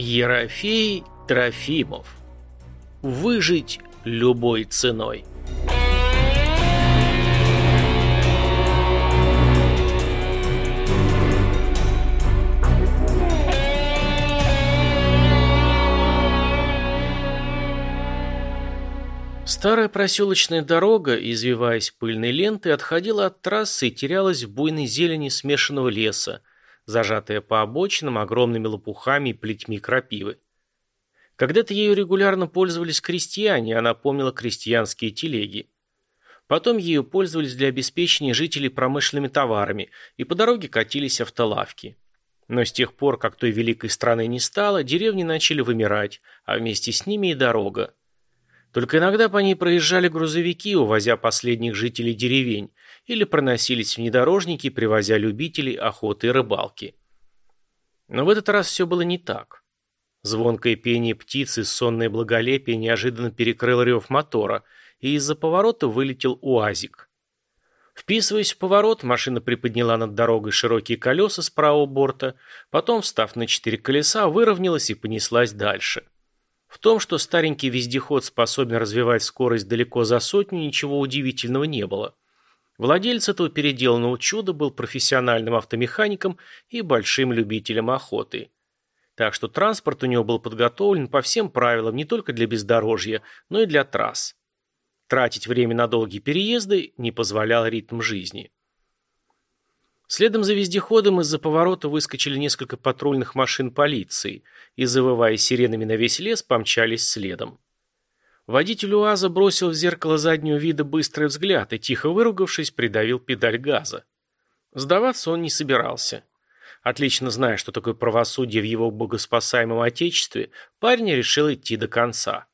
Ерофей Трофимов. Выжить любой ценой. Старая проселочная дорога, извиваясь пыльной лентой, отходила от трассы и терялась в буйной зелени смешанного леса, зажатая по обочинам огромными лопухами и плетьми крапивы. Когда-то ею регулярно пользовались крестьяне, она помнила крестьянские телеги. Потом ею пользовались для обеспечения жителей промышленными товарами, и по дороге катились автолавки. Но с тех пор, как той великой страны не стало, деревни начали вымирать, а вместе с ними и дорога. Только иногда по ней проезжали грузовики, увозя последних жителей деревень, или проносились внедорожники, привозя любителей охоты и рыбалки. Но в этот раз все было не так. Звонкое пение птицы, сонное благолепие неожиданно перекрыл рев мотора, и из-за поворота вылетел УАЗик. Вписываясь в поворот, машина приподняла над дорогой широкие колеса с правого борта, потом, встав на четыре колеса, выровнялась и понеслась дальше. В том, что старенький вездеход способен развивать скорость далеко за сотню, ничего удивительного не было. Владелец этого переделанного чуда был профессиональным автомехаником и большим любителем охоты. Так что транспорт у него был подготовлен по всем правилам не только для бездорожья, но и для трасс. Тратить время на долгие переезды не позволял ритм жизни. Следом за вездеходом из-за поворота выскочили несколько патрульных машин полиции и, завывая сиренами на весь лес, помчались следом. Водитель УАЗа бросил в зеркало заднего вида быстрый взгляд и, тихо выругавшись, придавил педаль газа. Сдаваться он не собирался. Отлично зная, что такое правосудие в его богоспасаемом отечестве, парень решил идти до конца.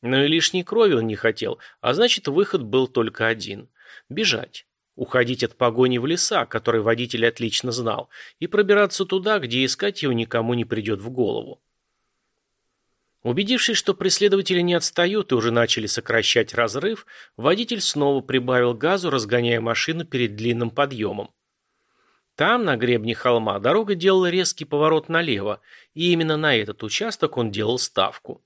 Но и лишней крови он не хотел, а значит, выход был только один – бежать. Уходить от погони в леса, который водитель отлично знал, и пробираться туда, где искать его никому не придет в голову. Убедившись, что преследователи не отстают и уже начали сокращать разрыв, водитель снова прибавил газу, разгоняя машину перед длинным подъемом. Там, на гребне холма, дорога делала резкий поворот налево, и именно на этот участок он делал ставку.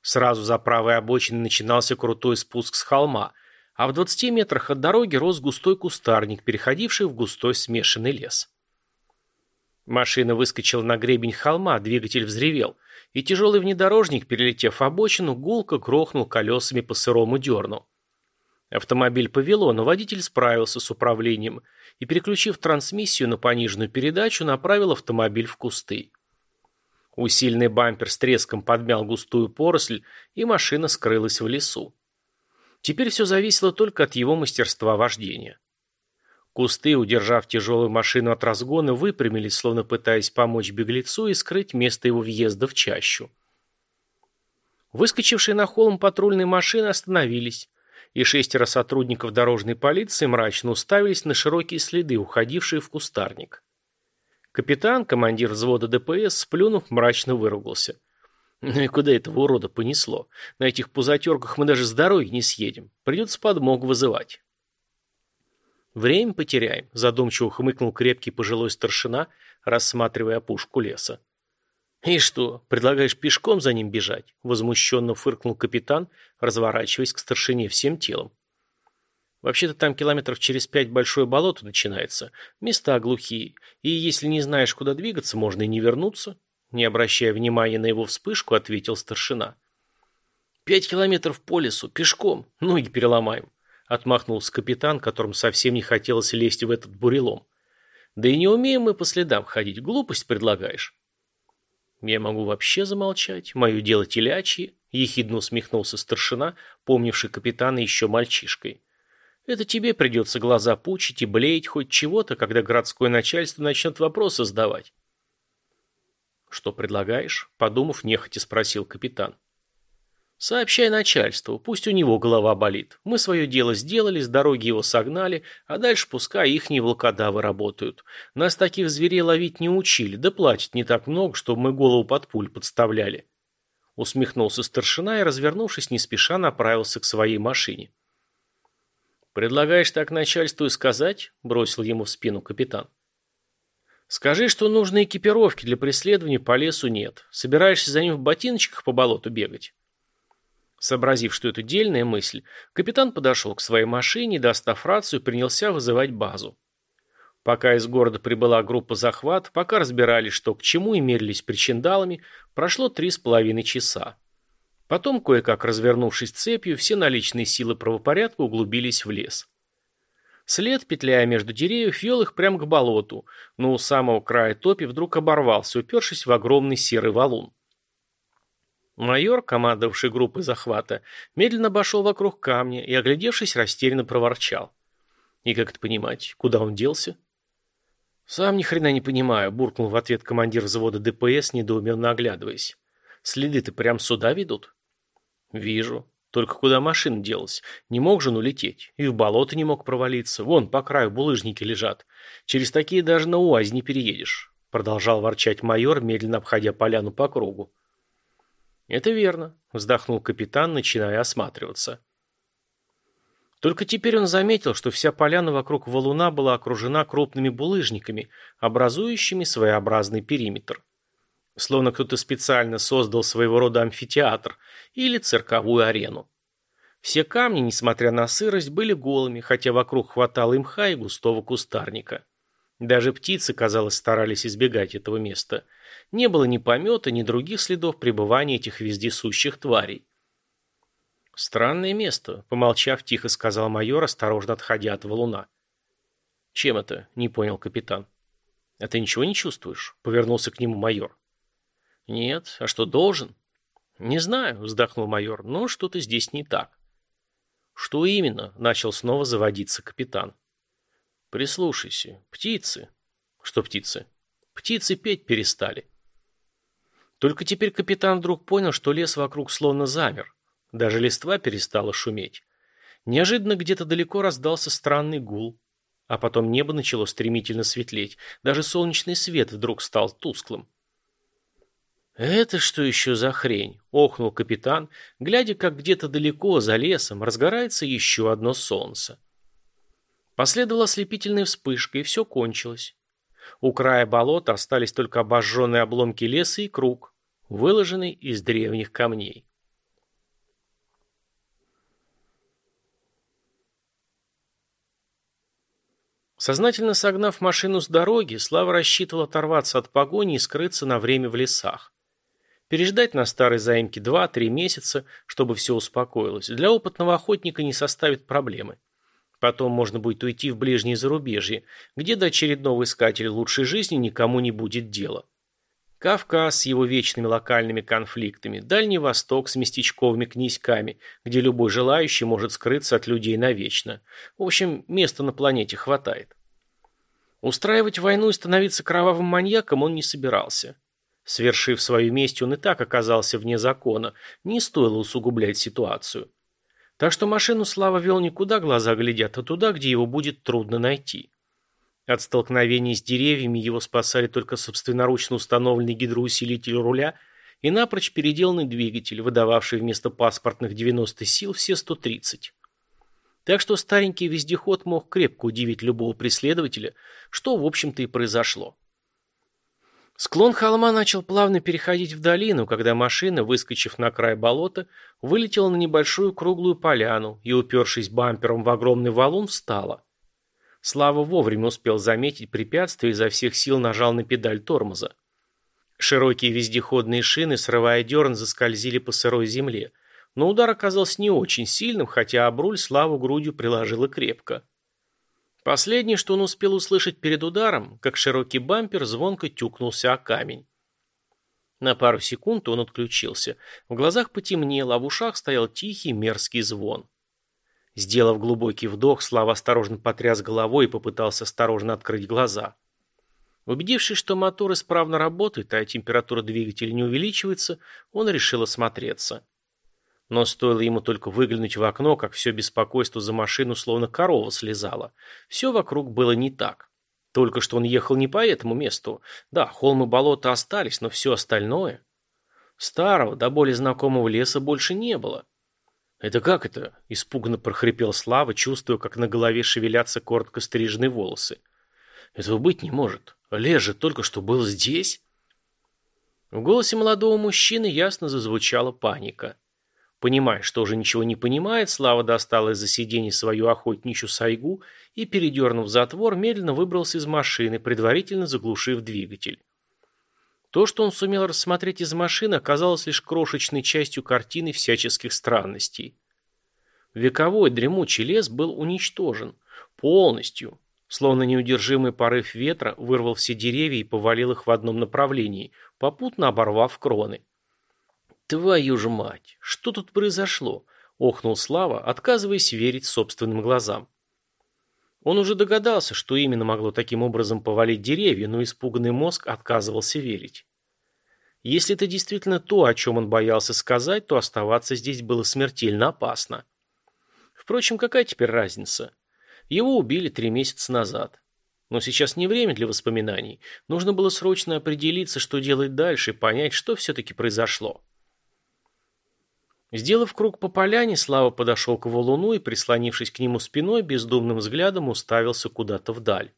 Сразу за правой обочиной начинался крутой спуск с холма, а в 20 метрах от дороги рос густой кустарник, переходивший в густой смешанный лес. Машина выскочила на гребень холма, двигатель взревел, и тяжелый внедорожник, перелетев обочину, гулко грохнул колесами по сырому дерну. Автомобиль повело, но водитель справился с управлением и, переключив трансмиссию на пониженную передачу, направил автомобиль в кусты. Усиленный бампер с треском подмял густую поросль, и машина скрылась в лесу. Теперь все зависело только от его мастерства вождения. Кусты, удержав тяжелую машину от разгона, выпрямились, словно пытаясь помочь беглецу и скрыть место его въезда в чащу. Выскочившие на холм патрульные машины остановились, и шестеро сотрудников дорожной полиции мрачно уставились на широкие следы, уходившие в кустарник. Капитан, командир взвода ДПС, сплюнув, мрачно выругался – ну и куда этого урода понесло? На этих пузатерках мы даже с дороги не съедем. Придется подмогу вызывать. Время потеряем, задумчиво хмыкнул крепкий пожилой старшина, рассматривая опушку леса. «И что, предлагаешь пешком за ним бежать?» Возмущенно фыркнул капитан, разворачиваясь к старшине всем телом. «Вообще-то там километров через пять большое болото начинается, места глухие, и если не знаешь, куда двигаться, можно и не вернуться. Не обращая внимания на его вспышку, ответил старшина. «Пять километров по лесу, пешком, ноги переломаем», отмахнулся капитан, которому совсем не хотелось лезть в этот бурелом. «Да и не умеем мы по следам ходить, глупость предлагаешь». «Я могу вообще замолчать, мое дело телячье», ехидно усмехнулся старшина, помнивший капитана еще мальчишкой. «Это тебе придется глаза пучить и блеять хоть чего-то, когда городское начальство начнет вопросы задавать. «Что предлагаешь?» – подумав, нехотя спросил капитан. «Сообщай начальству, пусть у него голова болит. Мы свое дело сделали, с дороги его согнали, а дальше пускай ихние волкодавы работают. Нас таких зверей ловить не учили, да платят не так много, чтобы мы голову под пуль подставляли». Усмехнулся старшина и, развернувшись, не спеша направился к своей машине. «Предлагаешь так начальству и сказать?» – бросил ему в спину капитан. Скажи, что нужной экипировки для преследования по лесу нет. Собираешься за ним в ботиночках по болоту бегать? Сообразив, что это дельная мысль, капитан подошел к своей машине и, достав рацию, принялся вызывать базу. Пока из города прибыла группа захват, пока разбирались, что к чему и мерились причиндалами, прошло три с половиной часа. Потом, кое-как развернувшись цепью, все наличные силы правопорядка углубились в лес. След, петляя между деревьев, вел их прямо к болоту, но у самого края топи вдруг оборвался, упершись в огромный серый валун. Майор, командовавший группой захвата, медленно обошел вокруг камня и, оглядевшись, растерянно проворчал. И как это понимать, куда он делся? «Сам ни хрена не понимаю», — буркнул в ответ командир взвода ДПС, недоуменно оглядываясь. «Следы-то прям сюда ведут?» «Вижу. Только куда машина делась? Не мог же он улететь. И в болото не мог провалиться. Вон, по краю булыжники лежат. Через такие даже на УАЗ не переедешь. Продолжал ворчать майор, медленно обходя поляну по кругу. Это верно, вздохнул капитан, начиная осматриваться. Только теперь он заметил, что вся поляна вокруг валуна была окружена крупными булыжниками, образующими своеобразный периметр. Словно кто-то специально создал своего рода амфитеатр или цирковую арену. Все камни, несмотря на сырость, были голыми, хотя вокруг хватало им мха и густого кустарника. Даже птицы, казалось, старались избегать этого места. Не было ни помета, ни других следов пребывания этих вездесущих тварей. «Странное место», — помолчав, тихо сказал майор, осторожно отходя от валуна. «Чем это?» — не понял капитан. «А ты ничего не чувствуешь?» — повернулся к нему майор. «Нет. А что, должен?» «Не знаю», — вздохнул майор, — «но что-то здесь не так». «Что именно?» — начал снова заводиться капитан. «Прислушайся. Птицы». «Что птицы?» «Птицы петь перестали». Только теперь капитан вдруг понял, что лес вокруг словно замер. Даже листва перестала шуметь. Неожиданно где-то далеко раздался странный гул. А потом небо начало стремительно светлеть. Даже солнечный свет вдруг стал тусклым. «Это что еще за хрень?» – охнул капитан, глядя, как где-то далеко за лесом разгорается еще одно солнце. Последовала ослепительная вспышка, и все кончилось. У края болота остались только обожженные обломки леса и круг, выложенный из древних камней. Сознательно согнав машину с дороги, Слава рассчитывал оторваться от погони и скрыться на время в лесах. Переждать на старой заимке 2-3 месяца, чтобы все успокоилось, для опытного охотника не составит проблемы. Потом можно будет уйти в ближнее зарубежье, где до очередного искателя лучшей жизни никому не будет дела. Кавказ с его вечными локальными конфликтами, Дальний Восток с местечковыми князьками, где любой желающий может скрыться от людей навечно. В общем, места на планете хватает. Устраивать войну и становиться кровавым маньяком он не собирался. Свершив свою месть, он и так оказался вне закона, не стоило усугублять ситуацию. Так что машину Слава вел никуда глаза глядят, а туда, где его будет трудно найти. От столкновений с деревьями его спасали только собственноручно установленный гидроусилитель руля и напрочь переделанный двигатель, выдававший вместо паспортных 90 сил все 130. Так что старенький вездеход мог крепко удивить любого преследователя, что, в общем-то, и произошло. Склон холма начал плавно переходить в долину, когда машина, выскочив на край болота, вылетела на небольшую круглую поляну и, упершись бампером в огромный валун, встала. Слава вовремя успел заметить препятствие и изо всех сил нажал на педаль тормоза. Широкие вездеходные шины, срывая дерн, заскользили по сырой земле, но удар оказался не очень сильным, хотя об руль Славу грудью приложила крепко. Последнее, что он успел услышать перед ударом, как широкий бампер звонко тюкнулся о камень. На пару секунд он отключился. В глазах потемнело, а в ушах стоял тихий мерзкий звон. Сделав глубокий вдох, Слава осторожно потряс головой и попытался осторожно открыть глаза. Убедившись, что мотор исправно работает, а температура двигателя не увеличивается, он решил осмотреться. Но стоило ему только выглянуть в окно, как все беспокойство за машину словно корова слезало. Все вокруг было не так. Только что он ехал не по этому месту. Да, холмы болота остались, но все остальное... Старого, до более знакомого леса больше не было. «Это как это?» – испуганно прохрипел Слава, чувствуя, как на голове шевелятся коротко стриженные волосы. «Этого быть не может. Лес же только что был здесь. В голосе молодого мужчины ясно зазвучала паника. Понимая, что уже ничего не понимает, Слава достал из-за сиденья свою охотничью сайгу и, передернув затвор, медленно выбрался из машины, предварительно заглушив двигатель. То, что он сумел рассмотреть из машины, оказалось лишь крошечной частью картины всяческих странностей. Вековой дремучий лес был уничтожен. Полностью. Словно неудержимый порыв ветра вырвал все деревья и повалил их в одном направлении, попутно оборвав кроны. «Твою же мать! Что тут произошло?» – охнул Слава, отказываясь верить собственным глазам. Он уже догадался, что именно могло таким образом повалить деревья, но испуганный мозг отказывался верить. Если это действительно то, о чем он боялся сказать, то оставаться здесь было смертельно опасно. Впрочем, какая теперь разница? Его убили три месяца назад. Но сейчас не время для воспоминаний. Нужно было срочно определиться, что делать дальше, понять, что все-таки произошло. Сделав круг по поляне, Слава подошел к валуну и, прислонившись к нему спиной, бездумным взглядом уставился куда-то вдаль.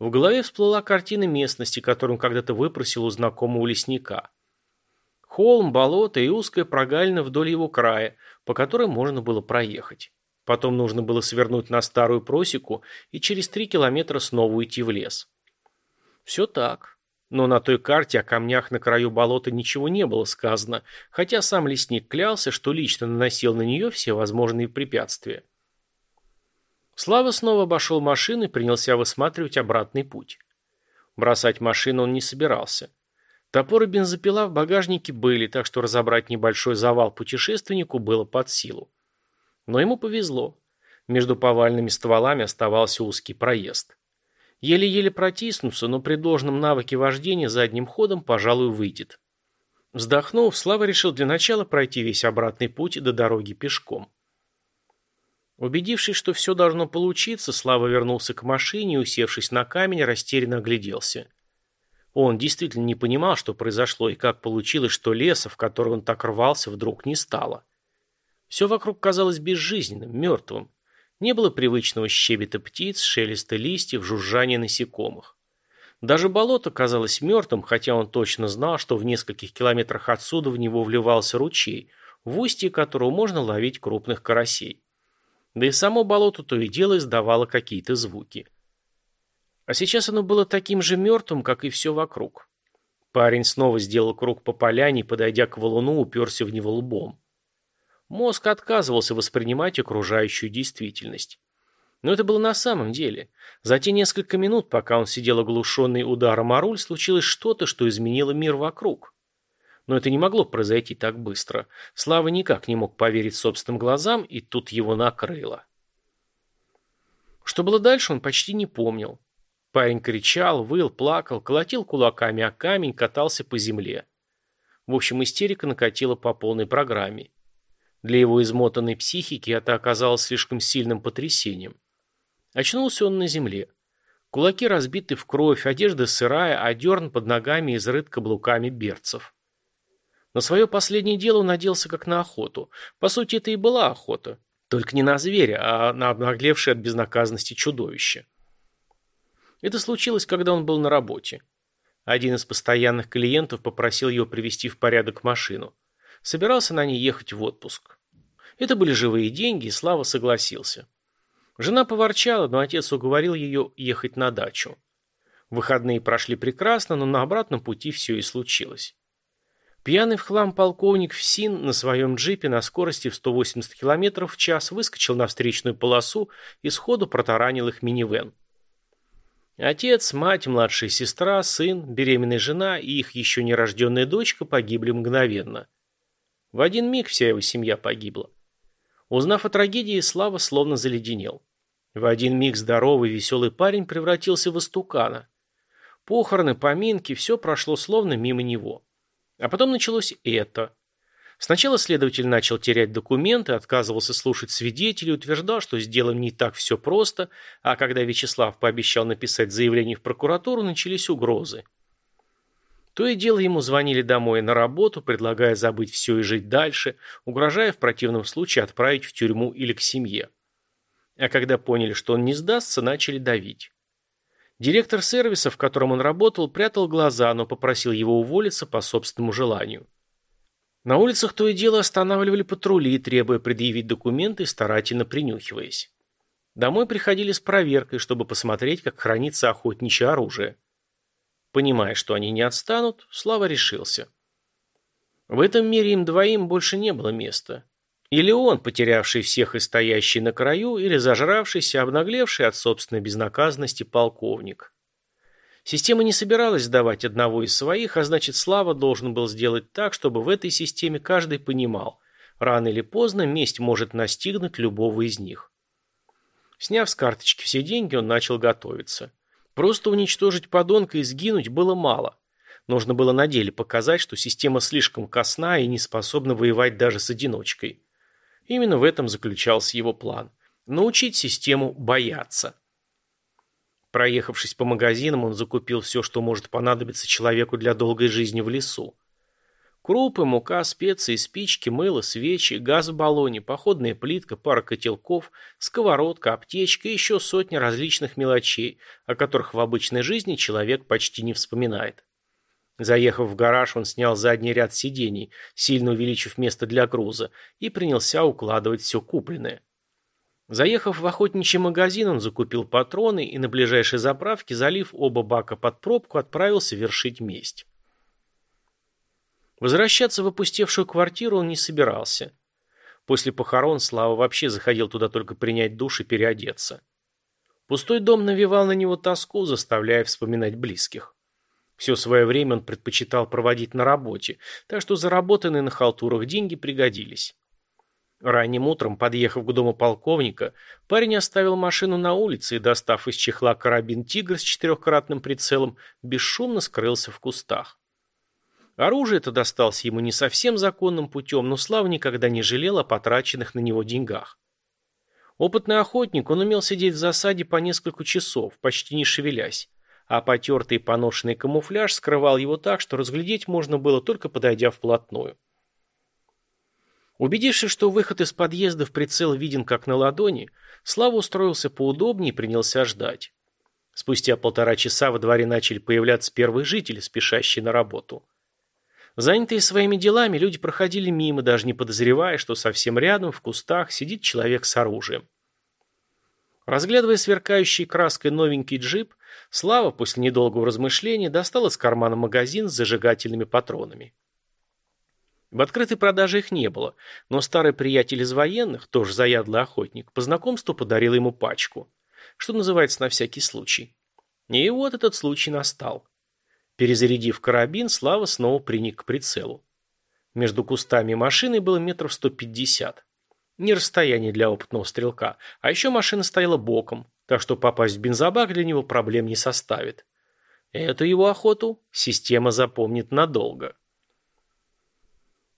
В голове всплыла картина местности, которую он когда-то выпросил у знакомого лесника. Холм, болото и узкая прогалина вдоль его края, по которой можно было проехать. Потом нужно было свернуть на старую просеку и через три километра снова уйти в лес. Все так. Но на той карте о камнях на краю болота ничего не было сказано, хотя сам лесник клялся, что лично наносил на нее все возможные препятствия. Слава снова обошел машину и принялся высматривать обратный путь. Бросать машину он не собирался. Топор и бензопила в багажнике были, так что разобрать небольшой завал путешественнику было под силу. Но ему повезло. Между повальными стволами оставался узкий проезд. Еле-еле протиснуться, но при должном навыке вождения задним ходом, пожалуй, выйдет. Вздохнув, Слава решил для начала пройти весь обратный путь до дороги пешком. Убедившись, что все должно получиться, Слава вернулся к машине и, усевшись на камень, растерянно огляделся. Он действительно не понимал, что произошло и как получилось, что леса, в который он так рвался, вдруг не стало. Все вокруг казалось безжизненным, мертвым. Не было привычного щебета птиц, шелеста листьев, жужжания насекомых. Даже болото казалось мертвым, хотя он точно знал, что в нескольких километрах отсюда в него вливался ручей, в устье которого можно ловить крупных карасей. Да и само болото то и дело издавало какие-то звуки. А сейчас оно было таким же мертвым, как и все вокруг. Парень снова сделал круг по поляне, подойдя к валуну, уперся в него лбом. Мозг отказывался воспринимать окружающую действительность. Но это было на самом деле. За те несколько минут, пока он сидел оглушенный ударом о руль, случилось что-то, что изменило мир вокруг. Но это не могло произойти так быстро. Слава никак не мог поверить собственным глазам, и тут его накрыло. Что было дальше, он почти не помнил. Парень кричал, выл, плакал, колотил кулаками о камень, катался по земле. В общем, истерика накатила по полной программе. Для его измотанной психики это оказалось слишком сильным потрясением. Очнулся он на земле. Кулаки разбиты в кровь, одежда сырая, а дерн под ногами изрыт каблуками берцев. На свое последнее дело он оделся как на охоту. По сути, это и была охота. Только не на зверя, а на обнаглевшее от безнаказанности чудовище. Это случилось, когда он был на работе. Один из постоянных клиентов попросил его привести в порядок машину. Собирался на ней ехать в отпуск. Это были живые деньги, и Слава согласился. Жена поворчала, но отец уговорил ее ехать на дачу. Выходные прошли прекрасно, но на обратном пути все и случилось. Пьяный в хлам полковник ФСИН на своем джипе на скорости в 180 км в час выскочил на встречную полосу и сходу протаранил их минивэн. Отец, мать, младшая сестра, сын, беременная жена и их еще нерожденная дочка погибли мгновенно. В один миг вся его семья погибла. Узнав о трагедии, Слава словно заледенел. В один миг здоровый веселый парень превратился в истукана. Похороны, поминки, все прошло словно мимо него. А потом началось это. Сначала следователь начал терять документы, отказывался слушать свидетелей, утверждал, что с делом не так все просто, а когда Вячеслав пообещал написать заявление в прокуратуру, начались угрозы. То и дело ему звонили домой на работу, предлагая забыть все и жить дальше, угрожая в противном случае отправить в тюрьму или к семье. А когда поняли, что он не сдастся, начали давить. Директор сервиса, в котором он работал, прятал глаза, но попросил его уволиться по собственному желанию. На улицах то и дело останавливали патрули, требуя предъявить документы, старательно принюхиваясь. Домой приходили с проверкой, чтобы посмотреть, как хранится охотничье оружие. Понимая, что они не отстанут, Слава решился. В этом мире им двоим больше не было места. Или он, потерявший всех и стоящий на краю, или зажравшийся, обнаглевший от собственной безнаказанности полковник. Система не собиралась сдавать одного из своих, а значит, Слава должен был сделать так, чтобы в этой системе каждый понимал, рано или поздно месть может настигнуть любого из них. Сняв с карточки все деньги, он начал готовиться. Просто уничтожить подонка и сгинуть было мало. Нужно было на деле показать, что система слишком косна и не способна воевать даже с одиночкой. Именно в этом заключался его план – научить систему бояться. Проехавшись по магазинам, он закупил все, что может понадобиться человеку для долгой жизни в лесу. Крупы, мука, специи, спички, мыло, свечи, газ в баллоне, походная плитка, пара котелков, сковородка, аптечка и еще сотни различных мелочей, о которых в обычной жизни человек почти не вспоминает. Заехав в гараж, он снял задний ряд сидений, сильно увеличив место для груза, и принялся укладывать все купленное. Заехав в охотничий магазин, он закупил патроны и на ближайшей заправке, залив оба бака под пробку, отправился вершить месть. Возвращаться в опустевшую квартиру он не собирался. После похорон Слава вообще заходил туда только принять душ и переодеться. Пустой дом навевал на него тоску, заставляя вспоминать близких. Все свое время он предпочитал проводить на работе, так что заработанные на халтурах деньги пригодились. Ранним утром, подъехав к дому полковника, парень оставил машину на улице и, достав из чехла карабин «Тигр» с четырехкратным прицелом, бесшумно скрылся в кустах. Оружие это досталось ему не совсем законным путем, но Слава никогда не жалел о потраченных на него деньгах. Опытный охотник, он умел сидеть в засаде по несколько часов, почти не шевелясь, а потертый поношенный камуфляж скрывал его так, что разглядеть можно было только подойдя вплотную. Убедившись, что выход из подъезда в прицел виден как на ладони, Слава устроился поудобнее и принялся ждать. Спустя полтора часа во дворе начали появляться первые жители, спешащие на работу. Занятые своими делами, люди проходили мимо, даже не подозревая, что совсем рядом, в кустах, сидит человек с оружием. Разглядывая сверкающий краской новенький джип, Слава после недолгого размышления достал из кармана магазин с зажигательными патронами. В открытой продаже их не было, но старый приятель из военных, тоже заядлый охотник, по знакомству подарил ему пачку. Что называется на всякий случай. И вот этот случай настал. Перезарядив карабин, Слава снова приник к прицелу. Между кустами и машиной было метров сто пятьдесят. Не расстояние для опытного стрелка, а еще машина стояла боком, так что попасть в бензобак для него проблем не составит. Эту его охоту система запомнит надолго.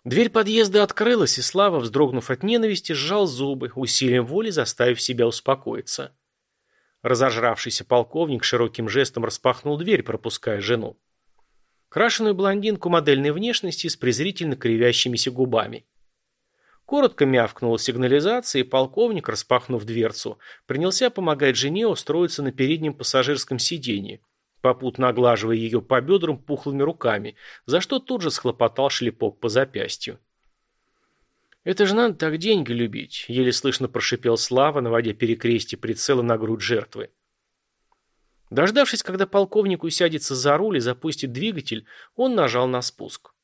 Дверь подъезда открылась, и Слава, вздрогнув от ненависти, сжал зубы, усилием воли заставив себя успокоиться. Разожравшийся полковник широким жестом распахнул дверь, пропуская жену. Крашеную блондинку модельной внешности с презрительно кривящимися губами. Коротко мявкнула сигнализация, и полковник, распахнув дверцу, принялся помогать жене устроиться на переднем пассажирском сиденье, попутно оглаживая ее по бедрам пухлыми руками, за что тут же схлопотал шлепок по запястью. «Это же надо так деньги любить», — еле слышно прошипел Слава, наводя перекрестие прицела на грудь жертвы. Дождавшись, когда полковник усядется за руль и запустит двигатель, он нажал на спуск.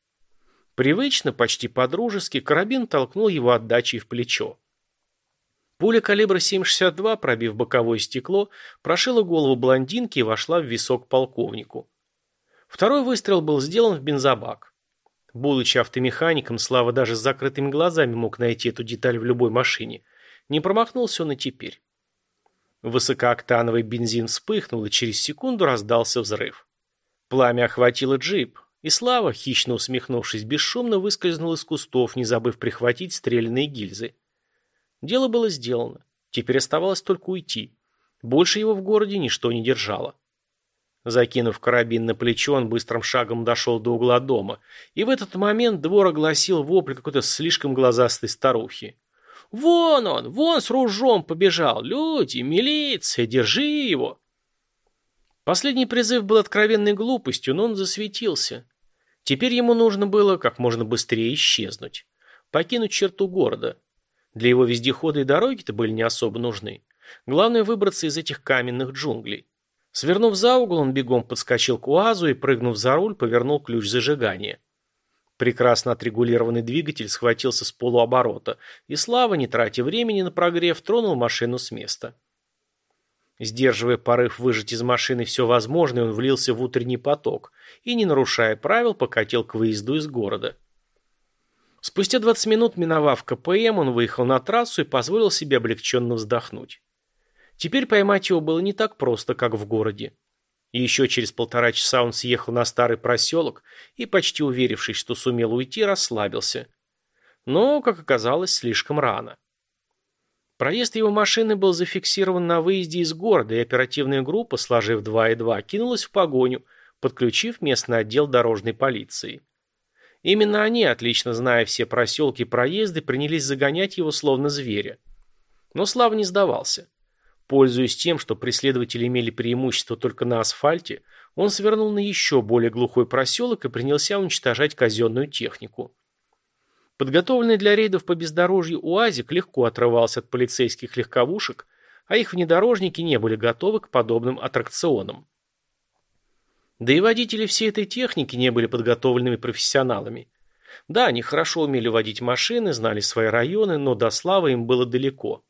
Привычно, почти по-дружески, карабин толкнул его отдачей в плечо. Пуля калибра 7,62, пробив боковое стекло, прошила голову блондинки и вошла в висок полковнику. Второй выстрел был сделан в бензобак. Будучи автомехаником, Слава даже с закрытыми глазами мог найти эту деталь в любой машине. Не промахнулся он и теперь. Высокооктановый бензин вспыхнул, и через секунду раздался взрыв. Пламя охватило джип, и Слава, хищно усмехнувшись, бесшумно выскользнул из кустов, не забыв прихватить стрелянные гильзы. Дело было сделано. Теперь оставалось только уйти. Больше его в городе ничто не держало. Закинув карабин на плечо, он быстрым шагом дошел до угла дома, и в этот момент двор огласил вопль какой-то слишком глазастой старухи. «Вон он! Вон с ружом побежал! Люди! Милиция! Держи его!» Последний призыв был откровенной глупостью, но он засветился. Теперь ему нужно было как можно быстрее исчезнуть. Покинуть черту города. Для его вездехода и дороги-то были не особо нужны. Главное выбраться из этих каменных джунглей. Свернув за угол, он бегом подскочил к УАЗу и, прыгнув за руль, повернул ключ зажигания. Прекрасно отрегулированный двигатель схватился с полуоборота, и Слава, не тратя времени на прогрев, тронул машину с места. Сдерживая порыв выжать из машины все возможное, он влился в утренний поток и, не нарушая правил, покатил к выезду из города. Спустя 20 минут, миновав КПМ, он выехал на трассу и позволил себе облегченно вздохнуть. Теперь поймать его было не так просто, как в городе. И еще через полтора часа он съехал на старый проселок и, почти уверившись, что сумел уйти, расслабился. Но, как оказалось, слишком рано. Проезд его машины был зафиксирован на выезде из города, и оперативная группа, сложив два и два, кинулась в погоню, подключив местный отдел дорожной полиции. Именно они, отлично зная все проселки и проезды, принялись загонять его словно зверя. Но Слава не сдавался. Пользуясь тем, что преследователи имели преимущество только на асфальте, он свернул на еще более глухой проселок и принялся уничтожать казенную технику. Подготовленный для рейдов по бездорожью УАЗик легко отрывался от полицейских легковушек, а их внедорожники не были готовы к подобным аттракционам. Да и водители всей этой техники не были подготовленными профессионалами. Да, они хорошо умели водить машины, знали свои районы, но до славы им было далеко.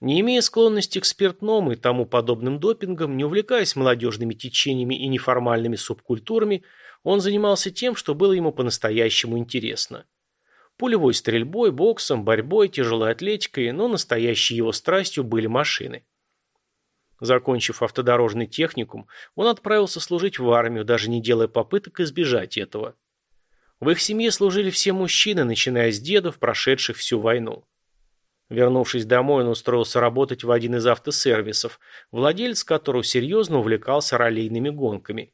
Не имея склонности к спиртному и тому подобным допингам, не увлекаясь молодежными течениями и неформальными субкультурами, он занимался тем, что было ему по-настоящему интересно. Пулевой стрельбой, боксом, борьбой, тяжелой атлетикой, но настоящей его страстью были машины. Закончив автодорожный техникум, он отправился служить в армию, даже не делая попыток избежать этого. В их семье служили все мужчины, начиная с дедов, прошедших всю войну. Вернувшись домой, он устроился работать в один из автосервисов, владелец которого серьезно увлекался раллийными гонками.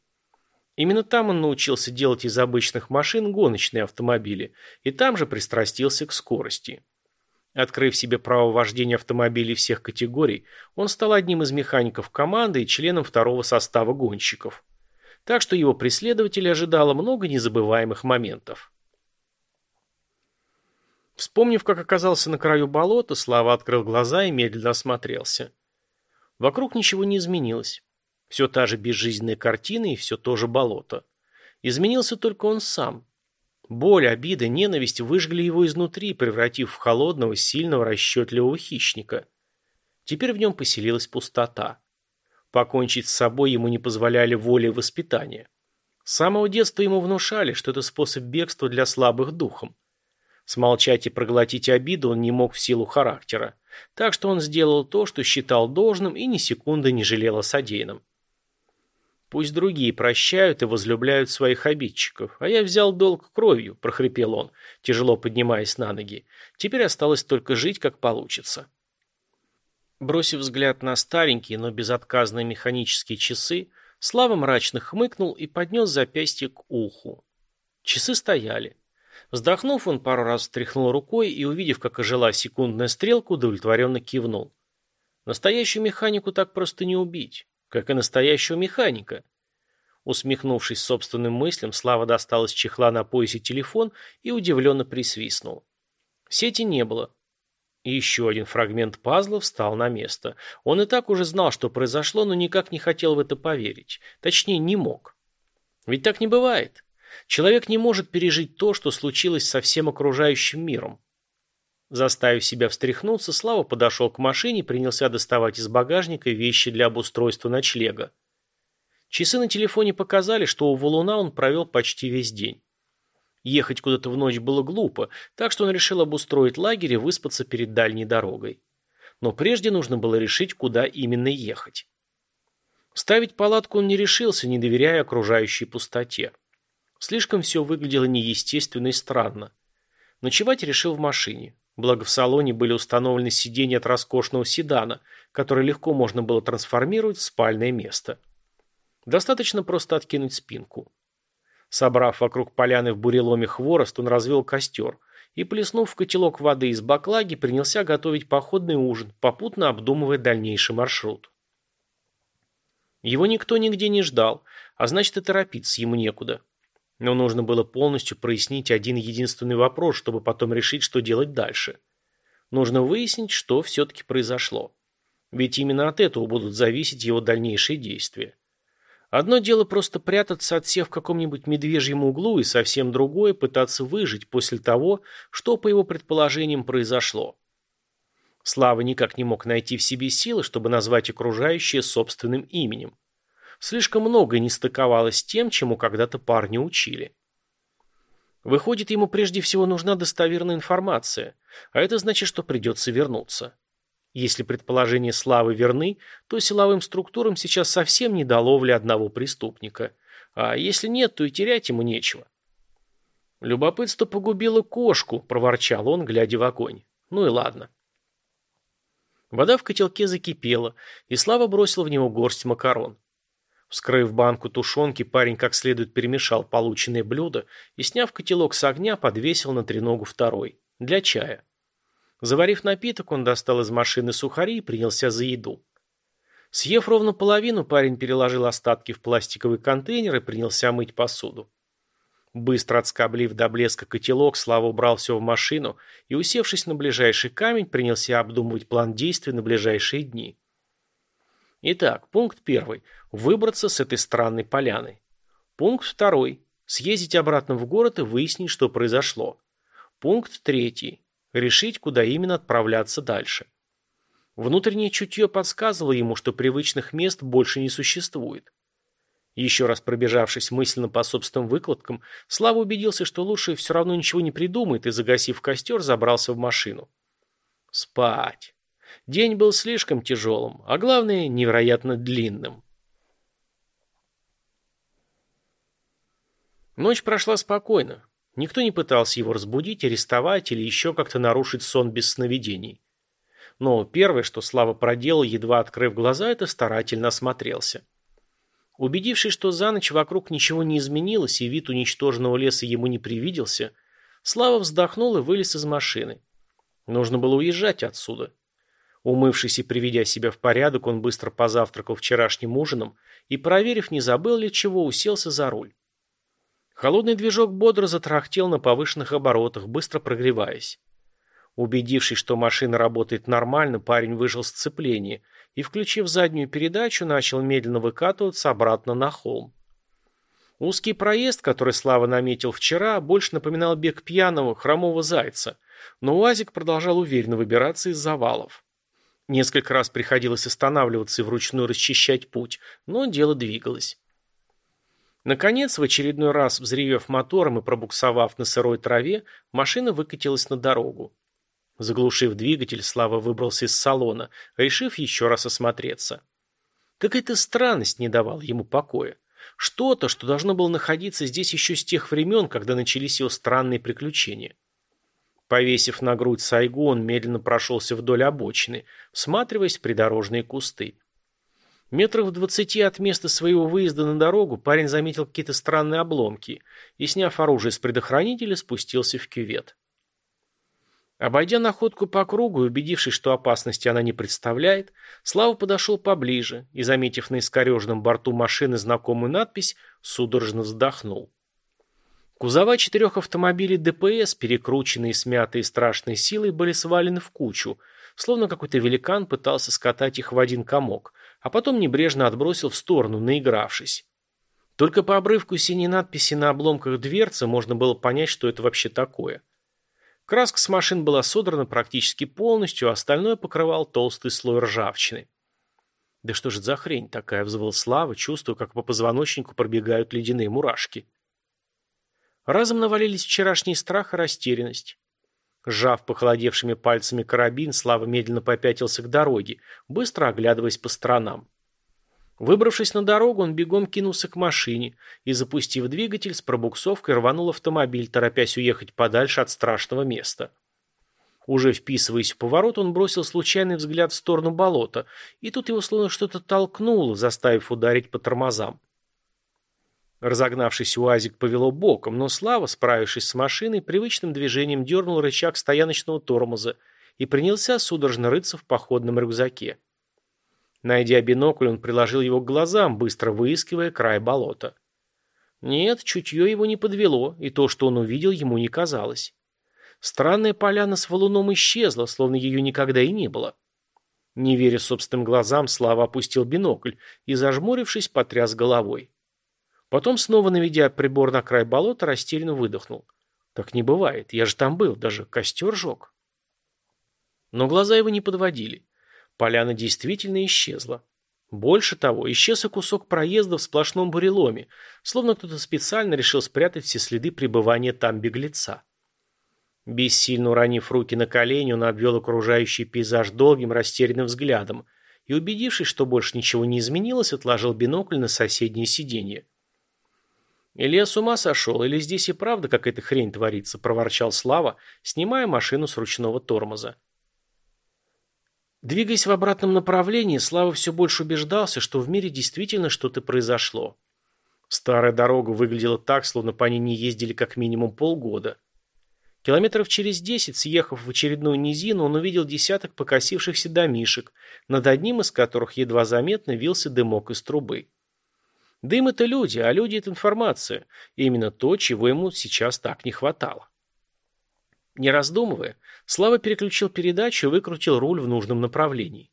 Именно там он научился делать из обычных машин гоночные автомобили, и там же пристрастился к скорости. Открыв себе право вождения автомобилей всех категорий, он стал одним из механиков команды и членом второго состава гонщиков. Так что его преследователей ожидало много незабываемых моментов. Вспомнив, как оказался на краю болота, Слава открыл глаза и медленно осмотрелся. Вокруг ничего не изменилось. Все та же безжизненная картина и все то же болото. Изменился только он сам. Боль, обида, ненависть выжгли его изнутри, превратив в холодного, сильного, расчетливого хищника. Теперь в нем поселилась пустота. Покончить с собой ему не позволяли воля и воспитание. С самого детства ему внушали, что это способ бегства для слабых духом. Смолчать и проглотить обиду он не мог в силу характера. Так что он сделал то, что считал должным и ни секунды не жалел о содеянном. Пусть другие прощают и возлюбляют своих обидчиков, а я взял долг кровью, прохрипел он, тяжело поднимаясь на ноги. Теперь осталось только жить, как получится. Бросив взгляд на старенькие, но безотказные механические часы, Слава мрачно хмыкнул и поднес запястье к уху. Часы стояли. Вздохнув, он пару раз встряхнул рукой и, увидев, как ожила секундная стрелка, удовлетворенно кивнул. Настоящую механику так просто не убить, как и настоящего механика. Усмехнувшись собственным мыслям, Слава достал из чехла на поясе телефон и удивленно присвистнул. Сети не было. И еще один фрагмент пазла встал на место. Он и так уже знал, что произошло, но никак не хотел в это поверить. Точнее, не мог. Ведь так не бывает. Человек не может пережить то, что случилось со всем окружающим миром. Заставив себя встряхнуться, Слава подошел к машине и принялся доставать из багажника вещи для обустройства ночлега. Часы на телефоне показали, что у валуна он провел почти весь день. Ехать куда-то в ночь было глупо, так что он решил обустроить лагерь и выспаться перед дальней дорогой. Но прежде нужно было решить, куда именно ехать. Ставить палатку он не решился, не доверяя окружающей пустоте. Слишком все выглядело неестественно и странно. Ночевать решил в машине. Благо в салоне были установлены сиденья от роскошного седана, который легко можно было трансформировать в спальное место. Достаточно просто откинуть спинку. Собрав вокруг поляны в буреломе хворост, он развел костер и, плеснув в котелок воды из баклаги, принялся готовить походный ужин, попутно обдумывая дальнейший маршрут. Его никто нигде не ждал, а значит и торопиться ему некуда. Но нужно было полностью прояснить один единственный вопрос, чтобы потом решить, что делать дальше. Нужно выяснить, что все-таки произошло. Ведь именно от этого будут зависеть его дальнейшие действия. Одно дело просто прятаться от всех в каком-нибудь медвежьем углу, и совсем другое – пытаться выжить после того, что, по его предположениям, произошло. Слава никак не мог найти в себе силы, чтобы назвать окружающее собственным именем. Слишком многое не стыковалось с тем, чему когда-то парни учили. Выходит, ему прежде всего нужна достоверная информация, а это значит, что придется вернуться. Если предположения Славы верны, то силовым структурам сейчас совсем не до ловли одного преступника. А если нет, то и терять ему нечего. «Любопытство погубило кошку», – проворчал он, глядя в огонь. «Ну и ладно». Вода в котелке закипела, и Слава бросил в него горсть макарон. Вскрыв банку тушенки, парень как следует перемешал полученное блюдо и, сняв котелок с огня, подвесил на треногу второй. Для чая. Заварив напиток, он достал из машины сухари и принялся за еду. Съев ровно половину, парень переложил остатки в пластиковый контейнер и принялся мыть посуду. Быстро отскоблив до блеска котелок, Слава убрал все в машину и, усевшись на ближайший камень, принялся обдумывать план действий на ближайшие дни. Итак, пункт первый. Выбраться с этой странной поляны. Пункт второй. Съездить обратно в город и выяснить, что произошло. Пункт третий. Решить, куда именно отправляться дальше. Внутреннее чутье подсказывало ему, что привычных мест больше не существует. Еще раз пробежавшись мысленно по собственным выкладкам, Слава убедился, что лучше все равно ничего не придумает и, загасив костер, забрался в машину. Спать. День был слишком тяжелым, а главное, невероятно длинным. Ночь прошла спокойно. Никто не пытался его разбудить, арестовать или еще как-то нарушить сон без сновидений. Но первое, что Слава проделал, едва открыв глаза, это старательно осмотрелся. Убедившись, что за ночь вокруг ничего не изменилось и вид уничтоженного леса ему не привиделся, Слава вздохнул и вылез из машины. Нужно было уезжать отсюда. Умывшись и приведя себя в порядок, он быстро позавтракал вчерашним ужином и, проверив, не забыл ли чего, уселся за руль. Холодный движок бодро затрахтел на повышенных оборотах, быстро прогреваясь. Убедившись, что машина работает нормально, парень выжил сцепление и, включив заднюю передачу, начал медленно выкатываться обратно на холм. Узкий проезд, который Слава наметил вчера, больше напоминал бег пьяного, хромого зайца, но УАЗик продолжал уверенно выбираться из завалов. Несколько раз приходилось останавливаться и вручную расчищать путь, но дело двигалось. Наконец, в очередной раз взревев мотором и пробуксовав на сырой траве, машина выкатилась на дорогу. Заглушив двигатель, Слава выбрался из салона, решив еще раз осмотреться. Какая-то странность не давала ему покоя. Что-то, что должно было находиться здесь еще с тех времен, когда начались его странные приключения. Повесив на грудь сайгу, он медленно прошелся вдоль обочины, всматриваясь в придорожные кусты. Метров в двадцати от места своего выезда на дорогу парень заметил какие-то странные обломки и, сняв оружие с предохранителя, спустился в кювет. Обойдя находку по кругу и убедившись, что опасности она не представляет, Слава подошел поближе и, заметив на искореженном борту машины знакомую надпись, судорожно вздохнул. Кузова четырех автомобилей ДПС, перекрученные, смятые страшной силой, были свалены в кучу, словно какой-то великан пытался скатать их в один комок, а потом небрежно отбросил в сторону, наигравшись. Только по обрывку синей надписи на обломках дверцы можно было понять, что это вообще такое – Краска с машин была содрана практически полностью, а остальное покрывал толстый слой ржавчины. «Да что же за хрень такая?» – взвыл Слава, чувствуя, как по позвоночнику пробегают ледяные мурашки. Разом навалились вчерашний страх и растерянность. Сжав похолодевшими пальцами карабин, Слава медленно попятился к дороге, быстро оглядываясь по сторонам. Выбравшись на дорогу, он бегом кинулся к машине и, запустив двигатель, с пробуксовкой рванул автомобиль, торопясь уехать подальше от страшного места. Уже вписываясь в поворот, он бросил случайный взгляд в сторону болота, и тут его словно что-то толкнуло, заставив ударить по тормозам. Разогнавшись, УАЗик повело боком, но Слава, справившись с машиной, привычным движением дернул рычаг стояночного тормоза и принялся судорожно рыться в походном рюкзаке. Найдя бинокль, он приложил его к глазам, быстро выискивая край болота. Нет, чутье его не подвело, и то, что он увидел, ему не казалось. Странная поляна с валуном исчезла, словно ее никогда и не было. Не веря собственным глазам, Слава опустил бинокль и, зажмурившись, потряс головой. Потом, снова наведя прибор на край болота, растерянно выдохнул. Так не бывает, я же там был, даже костер жег. Но глаза его не подводили. Поляна действительно исчезла. Больше того, исчез и кусок проезда в сплошном буреломе, словно кто-то специально решил спрятать все следы пребывания там беглеца. Бессильно уронив руки на колени, он обвел окружающий пейзаж долгим растерянным взглядом и, убедившись, что больше ничего не изменилось, отложил бинокль на соседнее сиденье. «Илья с ума сошел, или здесь и правда какая-то хрень творится?» – проворчал Слава, снимая машину с ручного тормоза. Двигаясь в обратном направлении, Слава все больше убеждался, что в мире действительно что-то произошло. Старая дорога выглядела так, словно по ней не ездили как минимум полгода. Километров через десять, съехав в очередную низину, он увидел десяток покосившихся домишек, над одним из которых едва заметно вился дымок из трубы. Дым – это люди, а люди – это информация. И именно то, чего ему сейчас так не хватало. Не раздумывая, Слава переключил передачу и выкрутил руль в нужном направлении.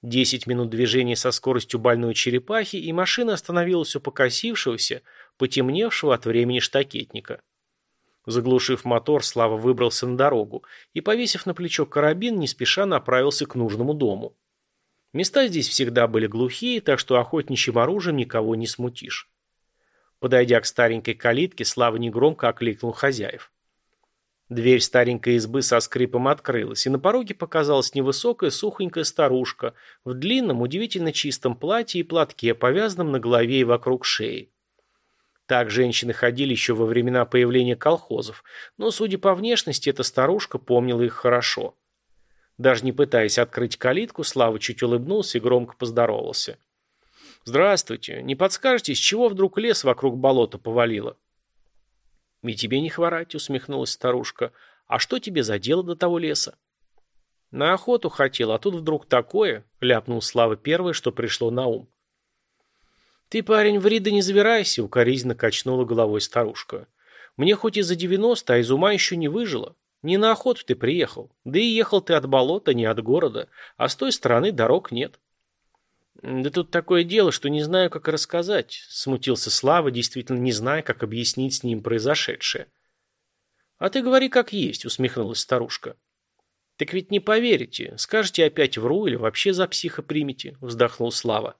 Десять минут движения со скоростью больной черепахи, и машина остановилась у покосившегося, потемневшего от времени штакетника. Заглушив мотор, Слава выбрался на дорогу и, повесив на плечо карабин, не спеша направился к нужному дому. Места здесь всегда были глухие, так что охотничьим оружием никого не смутишь. Подойдя к старенькой калитке, Слава негромко окликнул хозяев. Дверь старенькой избы со скрипом открылась, и на пороге показалась невысокая сухонькая старушка в длинном, удивительно чистом платье и платке, повязанном на голове и вокруг шеи. Так женщины ходили еще во времена появления колхозов, но, судя по внешности, эта старушка помнила их хорошо. Даже не пытаясь открыть калитку, Слава чуть улыбнулся и громко поздоровался. «Здравствуйте. Не подскажете, с чего вдруг лес вокруг болота повалило?» «И тебе не хворать», — усмехнулась старушка. «А что тебе за дело до того леса?» «На охоту хотел, а тут вдруг такое», — ляпнул Слава первое, что пришло на ум. «Ты, парень, в Рида не завирайся», — укоризненно качнула головой старушка. «Мне хоть и за девяносто, а из ума еще не выжило. Не на охоту ты приехал. Да и ехал ты от болота, не от города. А с той стороны дорог нет». «Да тут такое дело, что не знаю, как рассказать», — смутился Слава, действительно не зная, как объяснить с ним произошедшее. «А ты говори как есть», — усмехнулась старушка. «Так ведь не поверите. Скажете опять вру или вообще за психа примете», — вздохнул Слава.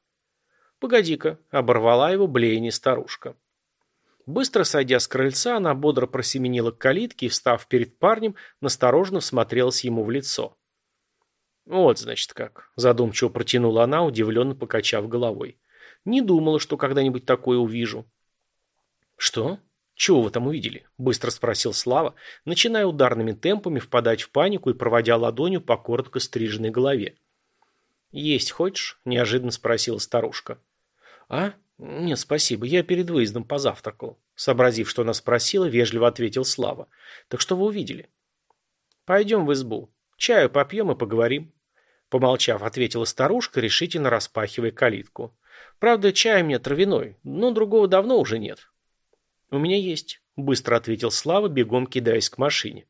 «Погоди-ка», — оборвала его блеяние старушка. Быстро сойдя с крыльца, она бодро просеменила к калитке и, встав перед парнем, настороженно всмотрелась ему в лицо. «Вот, значит, как», — задумчиво протянула она, удивленно покачав головой. «Не думала, что когда-нибудь такое увижу». «Что? Чего вы там увидели?» — быстро спросил Слава, начиная ударными темпами впадать в панику и проводя ладонью по коротко стриженной голове. «Есть хочешь?» – неожиданно спросила старушка. «А? Нет, спасибо, я перед выездом позавтракал». Сообразив, что она спросила, вежливо ответил Слава. «Так что вы увидели?» «Пойдем в избу. Чаю попьем и поговорим». Помолчав, ответила старушка, решительно распахивая калитку. «Правда, чай мне травяной, но другого давно уже нет». «У меня есть», – быстро ответил Слава, бегом кидаясь к машине.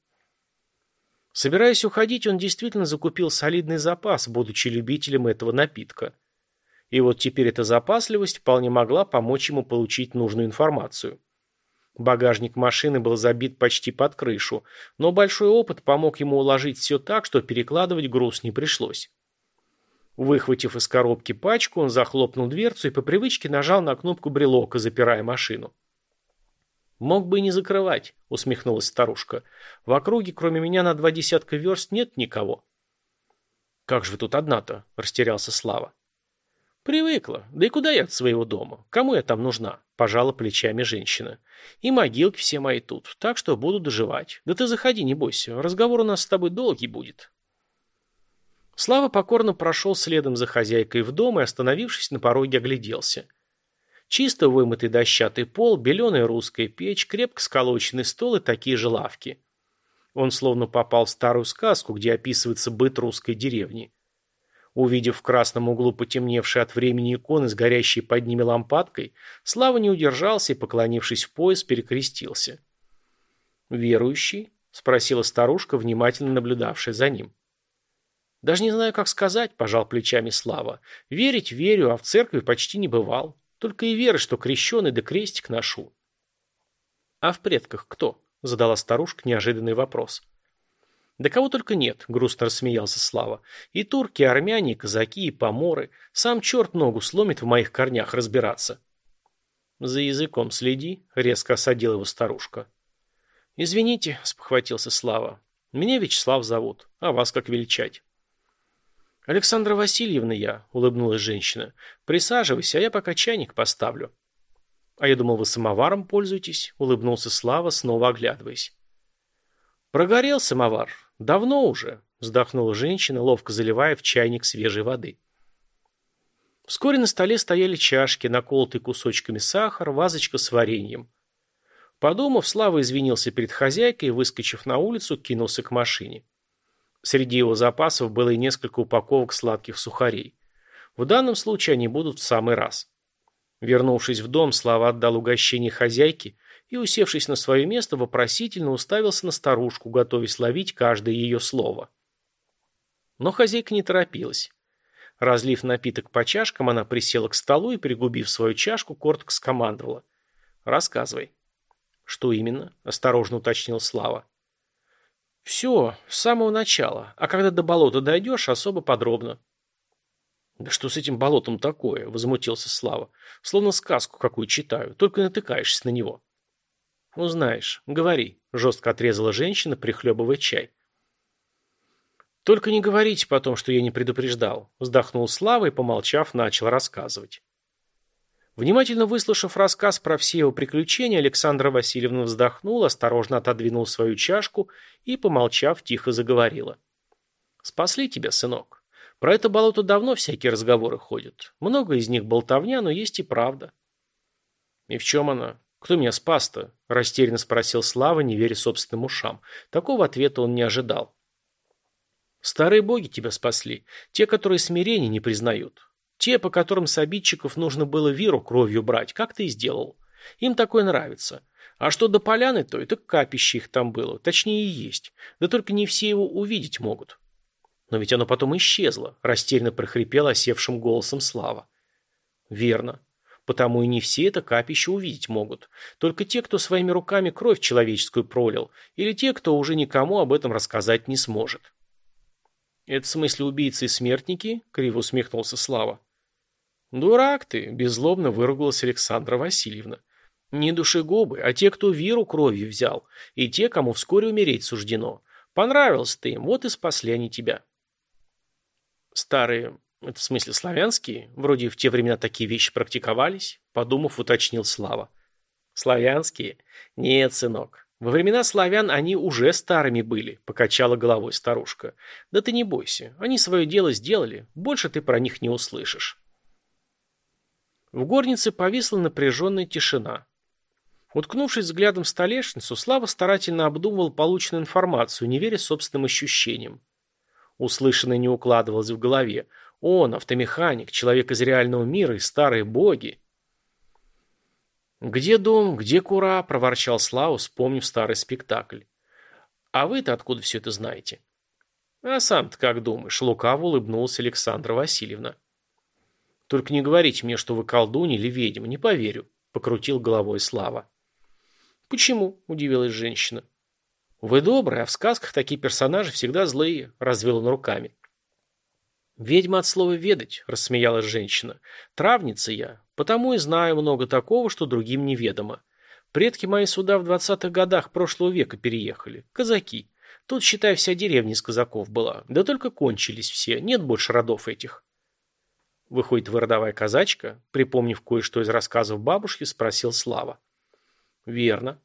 Собираясь уходить, он действительно закупил солидный запас, будучи любителем этого напитка. И вот теперь эта запасливость вполне могла помочь ему получить нужную информацию. Багажник машины был забит почти под крышу, но большой опыт помог ему уложить все так, что перекладывать груз не пришлось. Выхватив из коробки пачку, он захлопнул дверцу и по привычке нажал на кнопку брелока, запирая машину. «Мог бы и не закрывать», — усмехнулась старушка. «В округе, кроме меня, на два десятка верст нет никого». «Как же вы тут одна-то?» — растерялся Слава. «Привыкла. Да и куда я от своего дома? Кому я там нужна?» – пожала плечами женщина. «И могилки все мои тут, так что буду доживать. Да ты заходи, не бойся, разговор у нас с тобой долгий будет». Слава покорно прошел следом за хозяйкой в дом и, остановившись на пороге, огляделся. Чисто вымытый дощатый пол, беленая русская печь, крепко сколоченный стол и такие же лавки. Он словно попал в старую сказку, где описывается быт русской деревни. Увидев в красном углу потемневшие от времени иконы с горящей под ними лампадкой, Слава не удержался и, поклонившись в пояс, перекрестился. «Верующий?» — спросила старушка, внимательно наблюдавшая за ним. «Даже не знаю, как сказать», — пожал плечами Слава. «Верить верю, а в церкви почти не бывал. Только и веры, что крещеный да крестик ношу». «А в предках кто?» — задала старушка неожиданный вопрос. «Да кого только нет», — грустно рассмеялся Слава. «И турки, и армяне, и казаки, и поморы. Сам черт ногу сломит в моих корнях разбираться». «За языком следи», — резко осадила его старушка. «Извините», — спохватился Слава. «Меня Вячеслав зовут, а вас как величать?» «Александра Васильевна я», — улыбнулась женщина. «Присаживайся, а я пока чайник поставлю». «А я думал, вы самоваром пользуетесь», — улыбнулся Слава, снова оглядываясь. «Прогорел самовар. Давно уже», — вздохнула женщина, ловко заливая в чайник свежей воды. Вскоре на столе стояли чашки, наколотые кусочками сахара, вазочка с вареньем. Подумав, Слава извинился перед хозяйкой и, выскочив на улицу, кинулся к машине. Среди его запасов было и несколько упаковок сладких сухарей. В данном случае они будут в самый раз. Вернувшись в дом, Слава отдал угощение хозяйке и, усевшись на свое место, вопросительно уставился на старушку, готовясь ловить каждое ее слово. Но хозяйка не торопилась. Разлив напиток по чашкам, она присела к столу и, пригубив свою чашку, коротко скомандовала. «Рассказывай». «Что именно?» – осторожно уточнил Слава. Все, с самого начала, а когда до болота дойдешь, особо подробно. Да что с этим болотом такое, возмутился Слава. Словно сказку какую читаю, только натыкаешься на него. Узнаешь, говори, жестко отрезала женщина, прихлебывая чай. Только не говорите потом, что я не предупреждал, вздохнул Слава и, помолчав, начал рассказывать. Внимательно выслушав рассказ про все его приключения, Александра Васильевна вздохнула, осторожно отодвинула свою чашку и, помолчав, тихо заговорила. «Спасли тебя, сынок. Про это болото давно всякие разговоры ходят. Много из них болтовня, но есть и правда». «И в чем она? Кто меня спас-то?» – растерянно спросил Слава, не веря собственным ушам. Такого ответа он не ожидал. «Старые боги тебя спасли, те, которые смирение не признают. Те, по которым с обидчиков нужно было веру кровью брать, как ты и сделал. Им такое нравится. А что до поляны, то это капище их там было. Точнее и есть. Да только не все его увидеть могут. Но ведь оно потом исчезло, растерянно прохрипел осевшим голосом Слава. Верно. Потому и не все это капище увидеть могут. Только те, кто своими руками кровь человеческую пролил, или те, кто уже никому об этом рассказать не сможет. «Это в смысле убийцы и смертники?» — криво усмехнулся Слава. «Дурак ты!» – беззлобно выругалась Александра Васильевна. «Не душегубы, а те, кто виру кровью взял, и те, кому вскоре умереть суждено. Понравился ты им, вот и спасли они тебя». «Старые, это в смысле славянские? Вроде в те времена такие вещи практиковались?» – подумав, уточнил Слава. «Славянские? Нет, сынок. Во времена славян они уже старыми были», – покачала головой старушка. «Да ты не бойся, они свое дело сделали, больше ты про них не услышишь». В горнице повисла напряженная тишина. Уткнувшись взглядом в столешницу, Слава старательно обдумывал полученную информацию, не веря собственным ощущениям. Услышанное не укладывалось в голове. Он, автомеханик, человек из реального мира и старые боги. «Где дом, где кура?» – проворчал Слава, вспомнив старый спектакль. «А вы-то откуда все это знаете?» «А сам-то как думаешь?» – лукаво улыбнулась Александра Васильевна. Только не говорите мне, что вы колдунья или ведьма, не поверю», — покрутил головой Слава. «Почему?» — удивилась женщина. «Вы добрые, а в сказках такие персонажи всегда злые», — развел он руками. «Ведьма от слова «ведать», — рассмеялась женщина. «Травница я, потому и знаю много такого, что другим неведомо. Предки мои сюда в двадцатых годах прошлого века переехали. Казаки. Тут, считай, вся деревня из казаков была. Да только кончились все, нет больше родов этих. Выходит, вы родовая казачка? Припомнив кое-что из рассказов бабушки, спросил Слава. Верно.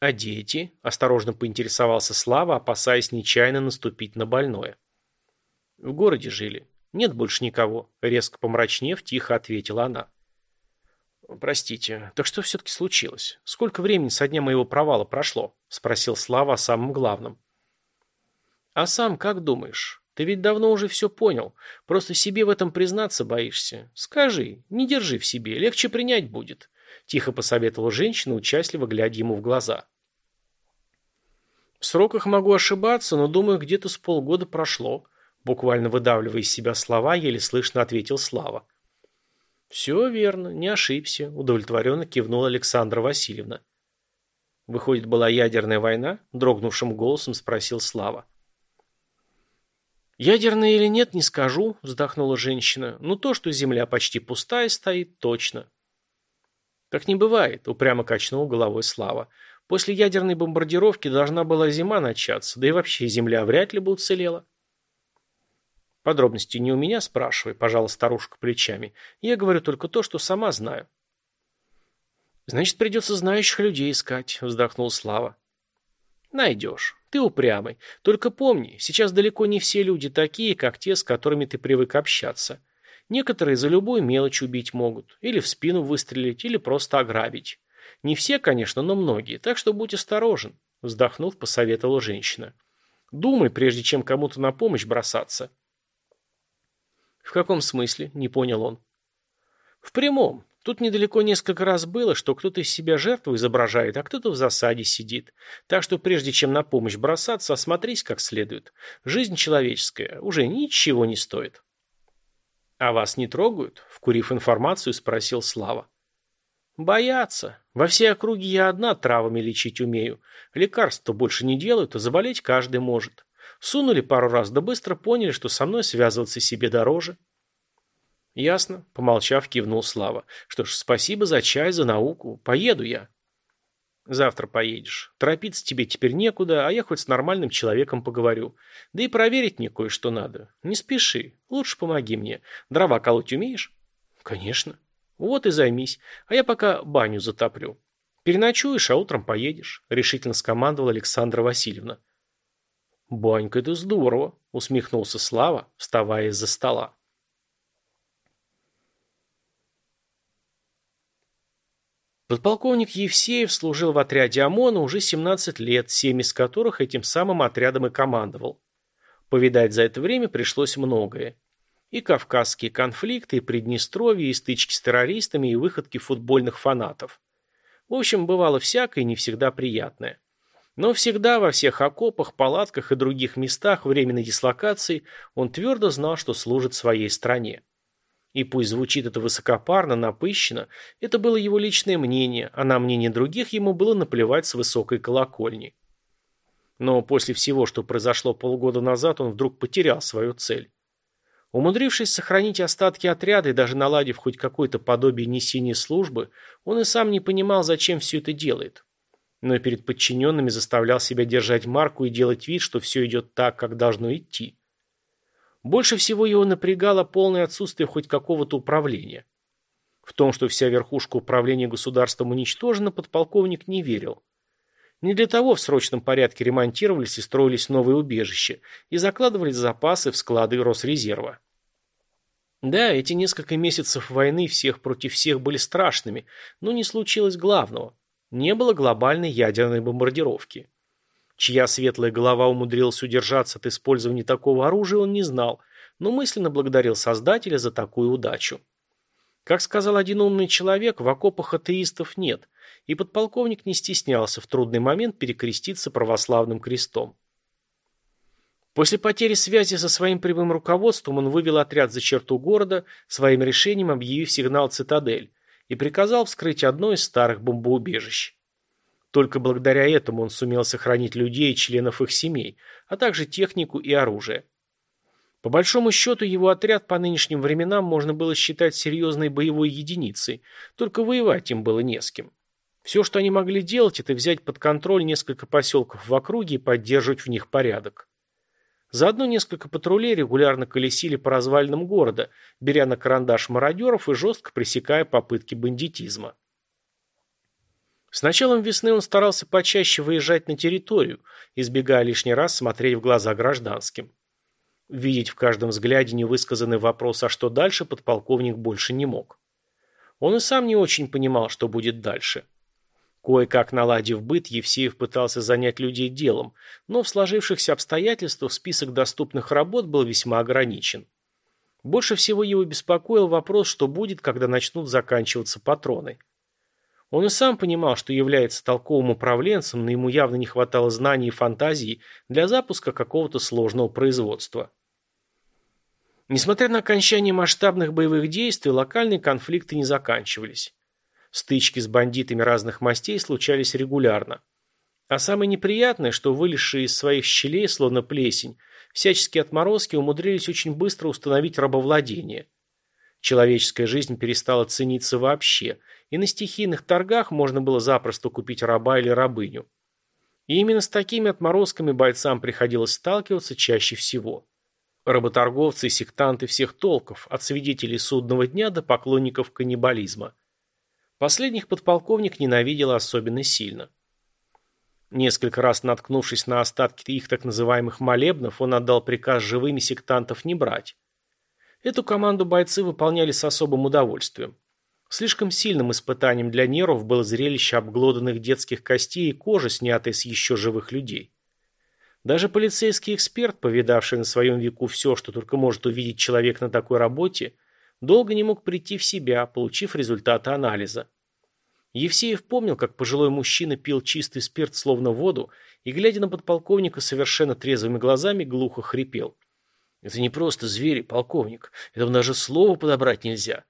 А дети? Осторожно поинтересовался Слава, опасаясь нечаянно наступить на больное. В городе жили. Нет больше никого. Резко помрачнев, тихо ответила она. «Простите, так что все-таки случилось? Сколько времени со дня моего провала прошло?» – спросил Слава о самом главном. «А сам как думаешь? Ты ведь давно уже все понял. Просто себе в этом признаться боишься. Скажи, не держи в себе, легче принять будет. Тихо посоветовала женщина, участливо глядя ему в глаза. В сроках могу ошибаться, но думаю, где-то с полгода прошло. Буквально выдавливая из себя слова, еле слышно ответил Слава. «Все верно, не ошибся», – удовлетворенно кивнула Александра Васильевна. «Выходит, была ядерная война?» – дрогнувшим голосом спросил Слава. «Ядерная или нет, не скажу», – вздохнула женщина. «Но то, что земля почти пустая стоит, точно». «Так не бывает», – упрямо качнул головой Слава. «После ядерной бомбардировки должна была зима начаться, да и вообще земля вряд ли бы уцелела». «Подробности не у меня спрашивай», – пожала старушка плечами. «Я говорю только то, что сама знаю». «Значит, придется знающих людей искать», – вздохнул Слава. «Найдешь. Ты упрямый. Только помни, сейчас далеко не все люди такие, как те, с которыми ты привык общаться. Некоторые за любую мелочь убить могут, или в спину выстрелить, или просто ограбить. Не все, конечно, но многие, так что будь осторожен», – вздохнув, посоветовала женщина. «Думай, прежде чем кому-то на помощь бросаться». «В каком смысле?» – не понял он. «В прямом. Тут недалеко несколько раз было, что кто-то из себя жертву изображает, а кто-то в засаде сидит. Так что прежде чем на помощь бросаться, осмотрись как следует. Жизнь человеческая уже ничего не стоит. «А вас не трогают?» – вкурив информацию, спросил Слава. «Боятся. Во всей округе я одна травами лечить умею. Лекарства больше не делают, а заболеть каждый может. Сунули пару раз, да быстро поняли, что со мной связываться себе дороже». «Ясно», — помолчав, кивнул Слава. «Что ж, спасибо за чай, за науку. Поеду я». «Завтра поедешь. Торопиться тебе теперь некуда, а я хоть с нормальным человеком поговорю. Да и проверить мне кое-что надо. Не спеши. Лучше помоги мне. Дрова колоть умеешь?» «Конечно». «Вот и займись. А я пока баню затоплю. Переночуешь, а утром поедешь», — решительно скомандовала Александра Васильевна. «Банька, это здорово», — усмехнулся Слава, вставая из-за стола. Подполковник Евсеев служил в отряде ОМОНа уже 17 лет, семь из которых этим самым отрядом и командовал. Повидать за это время пришлось многое. И кавказские конфликты, и Приднестровье, и стычки с террористами, и выходки футбольных фанатов. В общем, бывало всякое не всегда приятное. Но всегда во всех окопах, палатках и других местах временной дислокации он твердо знал, что служит своей стране. И пусть звучит это высокопарно, напыщенно, это было его личное мнение, а на мнение других ему было наплевать с высокой колокольни. Но после всего, что произошло полгода назад, он вдруг потерял свою цель. Умудрившись сохранить остатки отряда и даже наладив хоть какое-то подобие несения службы, он и сам не понимал, зачем все это делает. Но перед подчиненными заставлял себя держать марку и делать вид, что все идет так, как должно идти. Больше всего его напрягало полное отсутствие хоть какого-то управления. В том, что вся верхушка управления государством уничтожена, подполковник не верил. Не для того в срочном порядке ремонтировались и строились новые убежища и закладывались запасы в склады Росрезерва. Да, эти несколько месяцев войны всех против всех были страшными, но не случилось главного. Не было глобальной ядерной бомбардировки. Чья светлая голова умудрилась удержаться от использования такого оружия, он не знал, но мысленно благодарил Создателя за такую удачу. Как сказал один умный человек, в окопах атеистов нет, и подполковник не стеснялся в трудный момент перекреститься православным крестом. После потери связи со своим прямым руководством он вывел отряд за черту города, своим решением объявив сигнал «Цитадель», и приказал вскрыть одно из старых бомбоубежищ. Только благодаря этому он сумел сохранить людей и членов их семей, а также технику и оружие. По большому счету, его отряд по нынешним временам можно было считать серьезной боевой единицей, только воевать им было не с кем. Все, что они могли делать, это взять под контроль несколько поселков в округе и поддерживать в них порядок. Заодно несколько патрулей регулярно колесили по развалинам города, беря на карандаш мародеров и жестко пресекая попытки бандитизма. С началом весны он старался почаще выезжать на территорию, избегая лишний раз смотреть в глаза гражданским. Видеть в каждом взгляде невысказанный вопрос «а что дальше?» подполковник больше не мог. Он и сам не очень понимал, что будет дальше. Кое-как наладив быт, Евсеев пытался занять людей делом, но в сложившихся обстоятельствах список доступных работ был весьма ограничен. Больше всего его беспокоил вопрос, что будет, когда начнут заканчиваться патроны. Он и сам понимал, что является толковым управленцем, но ему явно не хватало знаний и фантазии для запуска какого-то сложного производства. Несмотря на окончание масштабных боевых действий, локальные конфликты не заканчивались. Стычки с бандитами разных мастей случались регулярно. А самое неприятное, что вылезшие из своих щелей, словно плесень, всяческие отморозки умудрились очень быстро установить рабовладение. Человеческая жизнь перестала цениться вообще, и на стихийных торгах можно было запросто купить раба или рабыню. И именно с такими отморозками бойцам приходилось сталкиваться чаще всего. Работорговцы и сектанты всех толков, от свидетелей судного дня до поклонников каннибализма. Последних подполковник ненавидел особенно сильно. Несколько раз наткнувшись на остатки их так называемых молебнов, он отдал приказ живыми сектантов не брать. Эту команду бойцы выполняли с особым удовольствием. Слишком сильным испытанием для нервов было зрелище обглоданных детских костей и кожи, снятой с еще живых людей. Даже полицейский эксперт, повидавший на своем веку все, что только может увидеть человек на такой работе, долго не мог прийти в себя, получив результаты анализа. Евсеев помнил, как пожилой мужчина пил чистый спирт словно воду и, глядя на подполковника совершенно трезвыми глазами, глухо хрипел. «Это не просто звери, полковник. Этого даже слова подобрать нельзя».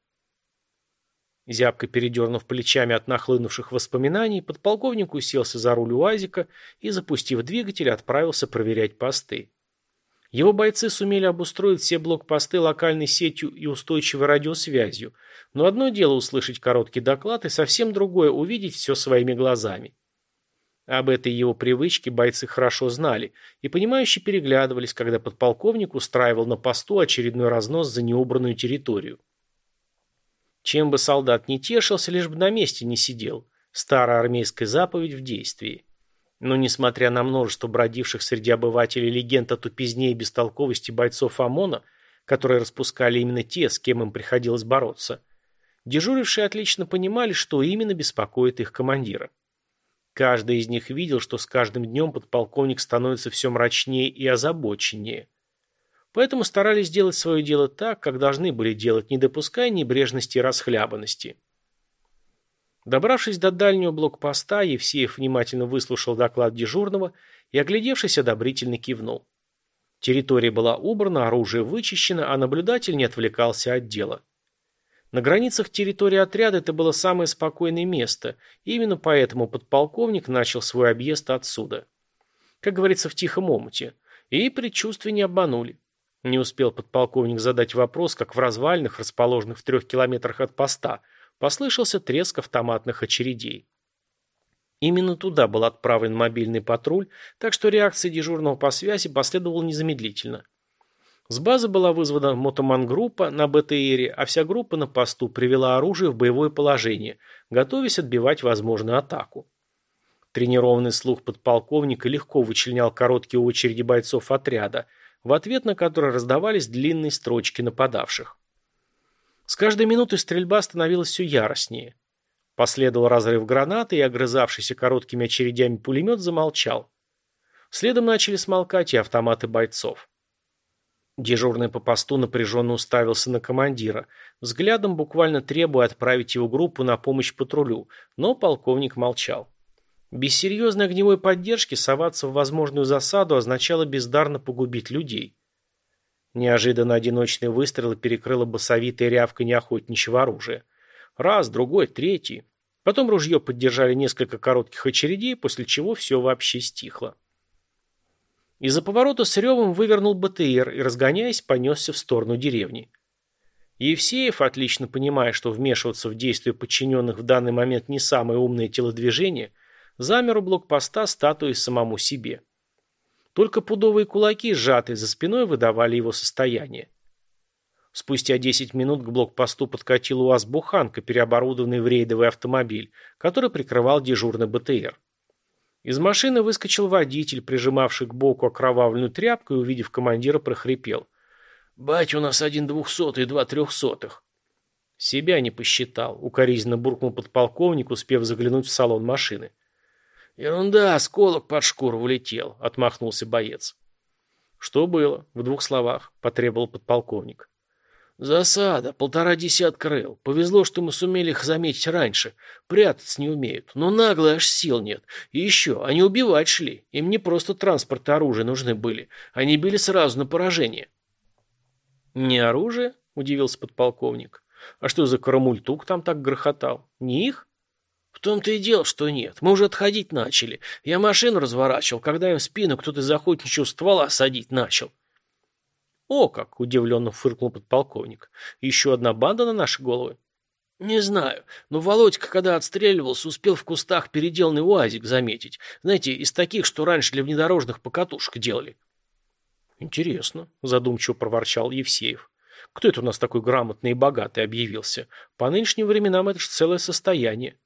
Зябко передернув плечами от нахлынувших воспоминаний, подполковник уселся за руль УАЗика и, запустив двигатель, отправился проверять посты. Его бойцы сумели обустроить все блокпосты локальной сетью и устойчивой радиосвязью, но одно дело услышать короткий доклад и совсем другое увидеть все своими глазами. Об этой его привычке бойцы хорошо знали и, понимающе переглядывались, когда подполковник устраивал на посту очередной разнос за неубранную территорию. Чем бы солдат не тешился, лишь бы на месте не сидел. Старая армейская заповедь в действии. Но, несмотря на множество бродивших среди обывателей легенд о тупизне и бестолковости бойцов ОМОНа, которые распускали именно те, с кем им приходилось бороться, дежурившие отлично понимали, что именно беспокоит их командира. Каждый из них видел, что с каждым днем подполковник становится все мрачнее и озабоченнее. Поэтому старались делать свое дело так, как должны были делать, не допуская небрежности и расхлябанности. Добравшись до дальнего блокпоста, Евсеев внимательно выслушал доклад дежурного и, оглядевшись, одобрительно кивнул. Территория была убрана, оружие вычищено, а наблюдатель не отвлекался от дела. На границах территории отряда это было самое спокойное место, и именно поэтому подполковник начал свой объезд отсюда. Как говорится в тихом омуте. И предчувствия не обманули. Не успел подполковник задать вопрос, как в развалинах, расположенных в трех километрах от поста, Послышался треск автоматных очередей. Именно туда был отправлен мобильный патруль, так что реакция дежурного по связи последовала незамедлительно. С базы была вызвана мотоман-группа на БТРе, а вся группа на посту привела оружие в боевое положение, готовясь отбивать возможную атаку. Тренированный слух подполковника легко вычленял короткие очереди бойцов отряда, в ответ на которые раздавались длинные строчки нападавших. С каждой минутой стрельба становилась все яростнее. Последовал разрыв гранаты, и огрызавшийся короткими очередями пулемет замолчал. Следом начали смолкать и автоматы бойцов. Дежурный по посту напряженно уставился на командира, взглядом буквально требуя отправить его группу на помощь патрулю, но полковник молчал. Без серьезной огневой поддержки соваться в возможную засаду означало бездарно погубить людей. Неожиданно одиночный выстрел перекрыло басовитое рявканье охотничьего оружия. Раз, другой, третий. Потом ружье поддержали несколько коротких очередей, после чего все вообще стихло. Из-за поворота с ревом вывернул БТР и, разгоняясь, понесся в сторону деревни. Евсеев, отлично понимая, что вмешиваться в действия подчиненных в данный момент не самое умное телодвижение, замер у блокпоста статуей самому себе. Только пудовые кулаки, сжатые за спиной, выдавали его состояние. Спустя 10 минут к блокпосту подкатил УАЗ-буханка, переоборудованный в рейдовый автомобиль, который прикрывал дежурный БТР. Из машины выскочил водитель, прижимавший к боку окровавленную тряпку, и, увидев командира, прохрипел. «Бать, у нас один двухсотый, два трехсотых». Себя не посчитал, укоризненно буркнул подполковник, успев заглянуть в салон машины. Ерунда, осколок под шкуру влетел, отмахнулся боец. Что было? В двух словах, потребовал подполковник. Засада, полтора десятка рыл. Повезло, что мы сумели их заметить раньше. Прятаться не умеют. Но нагло аж сил нет. И еще, они убивать шли. Им не просто транспорт и оружие нужны были. Они били сразу на поражение. Не оружие? Удивился подполковник. А что за карамультук там так грохотал? Не их? В том-то и дело, что нет. Мы уже отходить начали. Я машину разворачивал, когда им в спину кто-то из охотничьего ствола садить начал. О, как удивленно фыркнул подполковник. Еще одна банда на наши головы? Не знаю, но Володька, когда отстреливался, успел в кустах переделанный уазик заметить. Знаете, из таких, что раньше для внедорожных покатушек делали. Интересно, задумчиво проворчал Евсеев. Кто это у нас такой грамотный и богатый объявился? По нынешним временам это же целое состояние.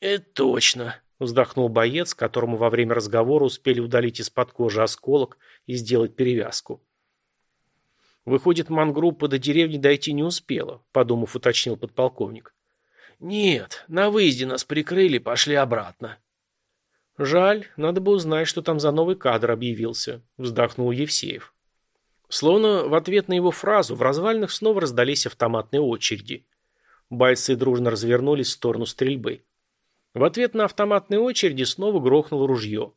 Это точно, вздохнул боец, которому во время разговора успели удалить из-под кожи осколок и сделать перевязку. Выходит, мангруппа до деревни дойти не успела, подумав, уточнил подполковник. Нет, на выезде нас прикрыли, пошли обратно. Жаль, надо бы узнать, что там за новый кадр объявился, вздохнул Евсеев. Словно в ответ на его фразу в развалинах снова раздались автоматные очереди. Бойцы дружно развернулись в сторону стрельбы. В ответ на автоматные очереди снова грохнуло ружье.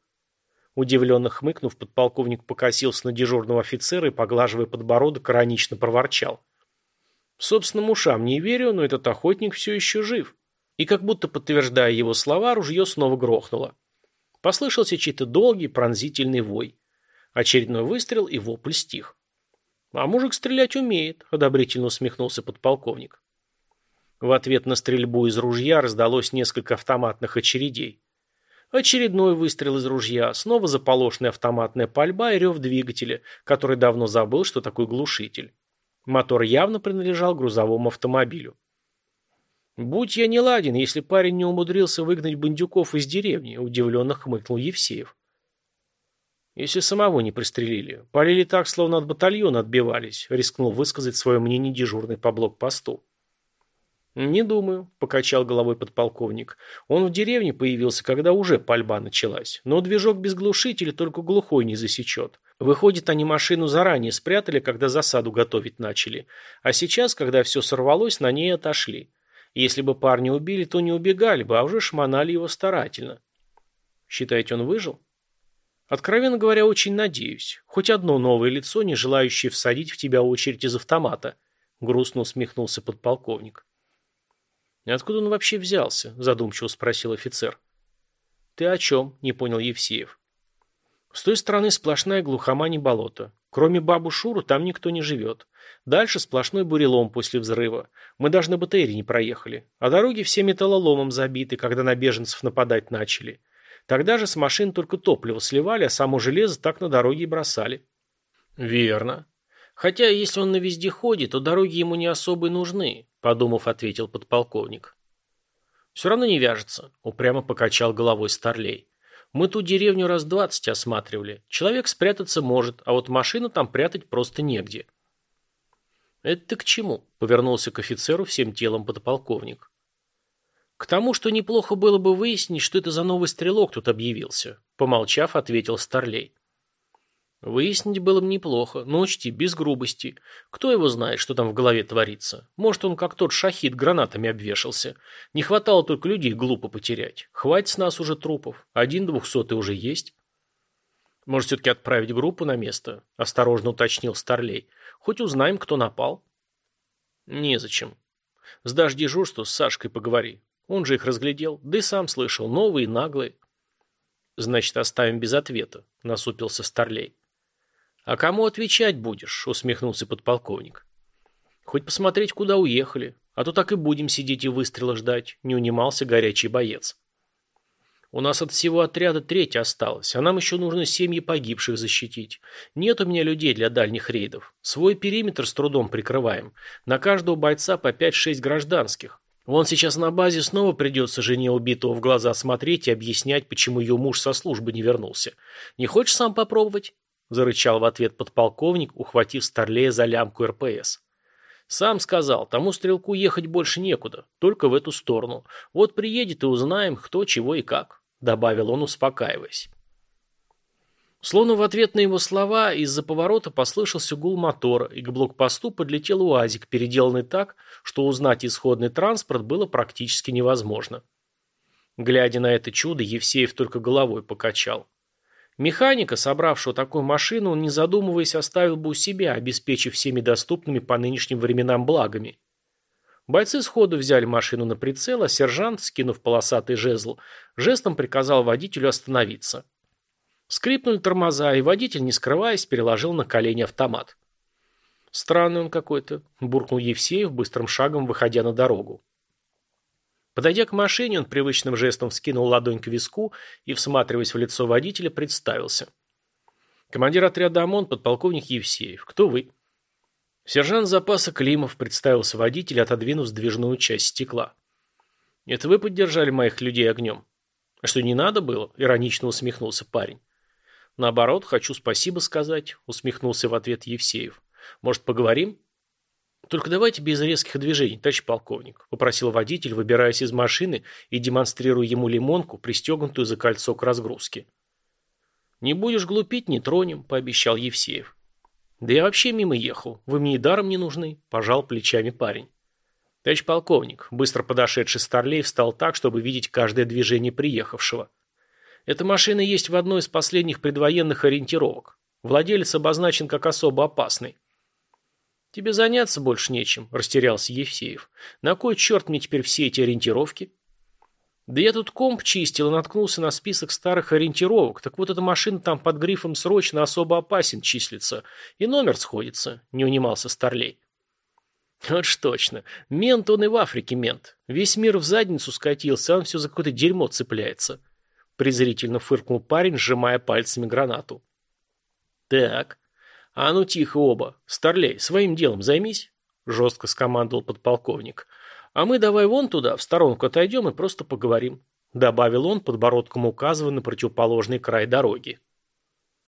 Удивленно хмыкнув, подполковник покосился на дежурного офицера и, поглаживая подбородок, иронично проворчал. Собственным ушам не верю, но этот охотник все еще жив. И как будто подтверждая его слова, ружье снова грохнуло. Послышался чей-то долгий пронзительный вой. Очередной выстрел и вопль стих. «А мужик стрелять умеет», — одобрительно усмехнулся подполковник. В ответ на стрельбу из ружья раздалось несколько автоматных очередей. Очередной выстрел из ружья, снова заполошная автоматная пальба и рев двигателя, который давно забыл, что такое глушитель. Мотор явно принадлежал грузовому автомобилю. «Будь я не ладен, если парень не умудрился выгнать бандюков из деревни», – удивленно хмыкнул Евсеев. «Если самого не пристрелили. Полили так, словно от батальона отбивались», – рискнул высказать свое мнение дежурный по блокпосту. «Не думаю», – покачал головой подполковник. «Он в деревне появился, когда уже пальба началась. Но движок без глушителя только глухой не засечет. Выходит, они машину заранее спрятали, когда засаду готовить начали. А сейчас, когда все сорвалось, на ней отошли. Если бы парня убили, то не убегали бы, а уже шмонали его старательно. Считаете, он выжил? Откровенно говоря, очень надеюсь. Хоть одно новое лицо, не желающее всадить в тебя очередь из автомата. Грустно усмехнулся подполковник. «Откуда он вообще взялся?» – задумчиво спросил офицер. «Ты о чем?» – не понял Евсеев. «С той стороны сплошная глухомань и болото. Кроме бабу Шуру там никто не живет. Дальше сплошной бурелом после взрыва. Мы даже на БТРе не проехали. А дороги все металлоломом забиты, когда на беженцев нападать начали. Тогда же с машин только топливо сливали, а само железо так на дороге и бросали». «Верно. Хотя, если он на вездеходе, то дороги ему не особо нужны. — подумав, ответил подполковник. «Все равно не вяжется», — упрямо покачал головой Старлей. «Мы ту деревню раз двадцать осматривали. Человек спрятаться может, а вот машину там прятать просто негде». «Это ты к чему?» — повернулся к офицеру всем телом подполковник. «К тому, что неплохо было бы выяснить, что это за новый стрелок тут объявился», — помолчав, ответил Старлей. Выяснить было бы неплохо, но учти, без грубости. Кто его знает, что там в голове творится? Может, он как тот шахид гранатами обвешался. Не хватало только людей глупо потерять. Хватит с нас уже трупов. Один двухсотый уже есть. Может, все-таки отправить группу на место? Осторожно уточнил Старлей. Хоть узнаем, кто напал. Незачем. Сдашь дежурство, с Сашкой поговори. Он же их разглядел. Да и сам слышал. Новые, наглые. Значит, оставим без ответа, насупился Старлей. «А кому отвечать будешь?» – усмехнулся подполковник. «Хоть посмотреть, куда уехали, а то так и будем сидеть и выстрела ждать», – не унимался горячий боец. «У нас от всего отряда треть осталось, а нам еще нужно семьи погибших защитить. Нет у меня людей для дальних рейдов. Свой периметр с трудом прикрываем. На каждого бойца по 5-6 гражданских. Вон сейчас на базе снова придется жене убитого в глаза смотреть и объяснять, почему ее муж со службы не вернулся. Не хочешь сам попробовать?» – зарычал в ответ подполковник, ухватив Старлея за лямку РПС. Сам сказал, тому стрелку ехать больше некуда, только в эту сторону. Вот приедет и узнаем, кто, чего и как», — добавил он, успокаиваясь. Словно в ответ на его слова из-за поворота послышался гул мотора, и к блокпосту подлетел УАЗик, переделанный так, что узнать исходный транспорт было практически невозможно. Глядя на это чудо, Евсеев только головой покачал. Механика, собравшего такую машину, он, не задумываясь, оставил бы у себя, обеспечив всеми доступными по нынешним временам благами. Бойцы сходу взяли машину на прицел, а сержант, скинув полосатый жезл, жестом приказал водителю остановиться. Скрипнули тормоза, и водитель, не скрываясь, переложил на колени автомат. «Странный он какой-то», – буркнул Евсеев, быстрым шагом выходя на дорогу. Подойдя к машине, он привычным жестом вскинул ладонь к виску и, всматриваясь в лицо водителя, представился. «Командир отряда ОМОН, подполковник Евсеев. Кто вы?» Сержант запаса Климов представился водитель, отодвинув сдвижную часть стекла. «Это вы поддержали моих людей огнем?» «А что, не надо было?» – иронично усмехнулся парень. «Наоборот, хочу спасибо сказать», – усмехнулся в ответ Евсеев. «Может, поговорим?» «Только давайте без резких движений, товарищ полковник», – попросил водитель, выбираясь из машины и демонстрируя ему лимонку, пристегнутую за кольцо к разгрузке. «Не будешь глупить, не тронем», – пообещал Евсеев. «Да я вообще мимо ехал. Вы мне и даром не нужны», – пожал плечами парень. Товарищ полковник, быстро подошедший Старлей, встал так, чтобы видеть каждое движение приехавшего. Эта машина есть в одной из последних предвоенных ориентировок. Владелец обозначен как особо опасный. «Тебе заняться больше нечем», – растерялся Евсеев. «На кой черт мне теперь все эти ориентировки?» «Да я тут комп чистил и наткнулся на список старых ориентировок. Так вот эта машина там под грифом «Срочно особо опасен» числится. И номер сходится», – не унимался Старлей. «Вот ж точно. Мент он и в Африке мент. Весь мир в задницу скатился, а он все за какое-то дерьмо цепляется презрительно фыркнул парень, сжимая пальцами гранату. Так. А ну тихо оба. Старлей, своим делом займись, жестко скомандовал подполковник. А мы давай вон туда, в сторонку отойдем и просто поговорим, добавил он, подбородком указывая на противоположный край дороги.